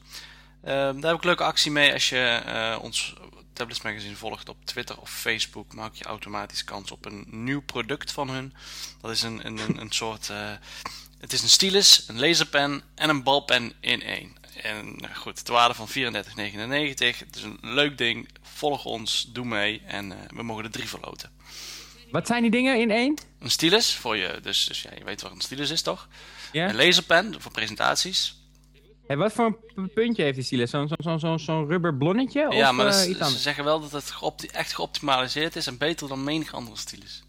Eh, daar heb ik een leuke actie mee. Als je eh, ons Tablets Magazine volgt op Twitter of Facebook, maak je automatisch kans op een nieuw product van hun. Dat is een, een, een, een soort. eh, het is een stylus, een laserpen en een balpen in één. En nou goed, de waarde van 34,99. Het is een leuk ding. Volg ons, doe mee en eh, we mogen er drie verloten. Wat zijn die dingen in één? Een stylus voor je, dus, dus ja, je weet wat een stylus is toch? Ja? Een laserpen voor presentaties. Hey, wat voor een puntje heeft die stylus? Zo'n zo'n zo'n zo'n rubber blonnetje? ja, of, maar eh, iets ze zeggen wel dat het echt geoptimaliseerd is en beter dan menig andere stylus.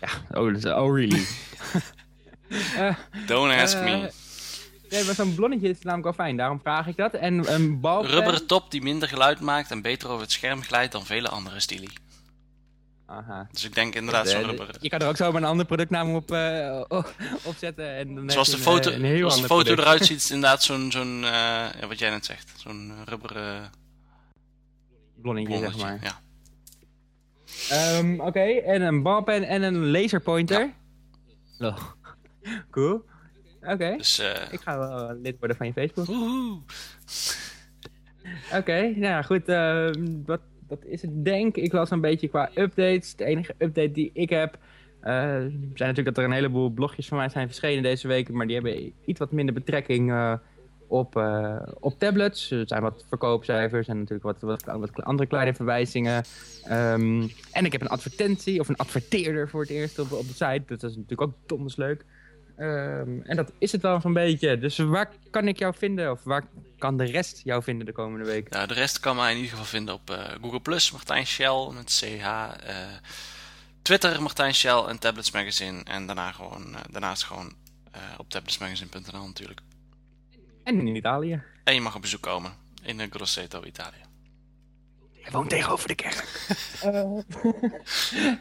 Ja, oh, oh really? [LAUGHS] [LAUGHS] Eh, Don't ask eh, me. Nee, maar zo'n blonnetje is namelijk wel fijn, daarom vraag ik dat. En een bal. Rubberen top die minder geluid maakt en beter over het scherm glijdt dan vele andere stili. Aha. Dus ik denk inderdaad zo'n Eh, rubber. Je kan er ook zo een andere productnaam op, eh, o- opzetten. En dan Zoals de een, foto, eh, een heel zoals de ander foto product. eruit ziet, is [LAUGHS] inderdaad zo'n, zo'n eh, ja, wat jij net zegt, zo'n rubberen Blonnetje, zeg maar. Ja. Ehm, Oké, en een balpen en een laserpointer. Oh. Cool. Oké, Dus, eh ik ga wel eh, lid worden van je Facebook. Oké, nou ja, goed. ehm, wat, wat is het denk ik wel zo'n beetje qua updates. De enige update die ik heb... eh, zijn natuurlijk dat er een heleboel blogjes van mij zijn verschenen deze week. Maar die hebben iets wat minder betrekking eh, op, eh, op tablets. Er zijn wat verkoopcijfers en natuurlijk wat, wat, andere kleine verwijzingen. Ehm, en ik heb een advertentie of een adverteerder voor het eerst op, op de site. Dat is natuurlijk ook donders leuk. Ehm, en dat is het wel zo'n beetje. Dus waar kan ik jou vinden? Of waar kan de rest jou vinden de komende week? Nou, de rest kan mij in ieder geval vinden op eh, Google Plus, Martijn Shell met CH. eh, Twitter, Martijn Shell en Tablets Magazine. En daarna gewoon, eh, daarnaast gewoon op tabletsmagazine.nl natuurlijk. En in Italië. En je mag op bezoek komen in Grosseto, Italië. Hij woont tegenover de kerk. [LAUGHS]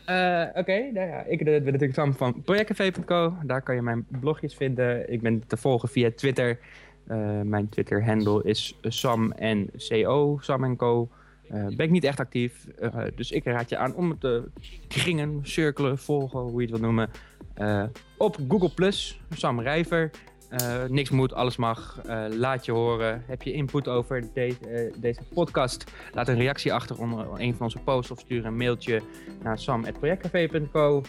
Eh, Oké, nou ja, ik ben natuurlijk Sam van projectcafé.co. Daar kan je mijn blogjes vinden. Ik ben te volgen via Twitter. Eh, mijn Twitter-handle is Sam en Co. Sam en Co. Eh, ben ik niet echt actief. eh, dus ik raad je aan om te kringen, cirkelen, volgen, hoe je het wil noemen. Eh, op Google Plus, Sam Rijver. Eh, niks moet, alles mag. Eh, laat je horen. Heb je input over deze, eh, deze podcast? Laat een reactie achter onder een van onze posts of stuur een mailtje naar sam.projectcafé.co.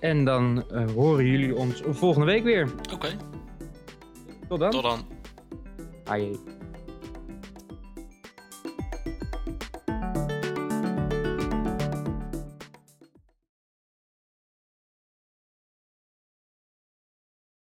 En dan horen jullie ons volgende week weer. Oké, Tot dan. tot dan. Aie.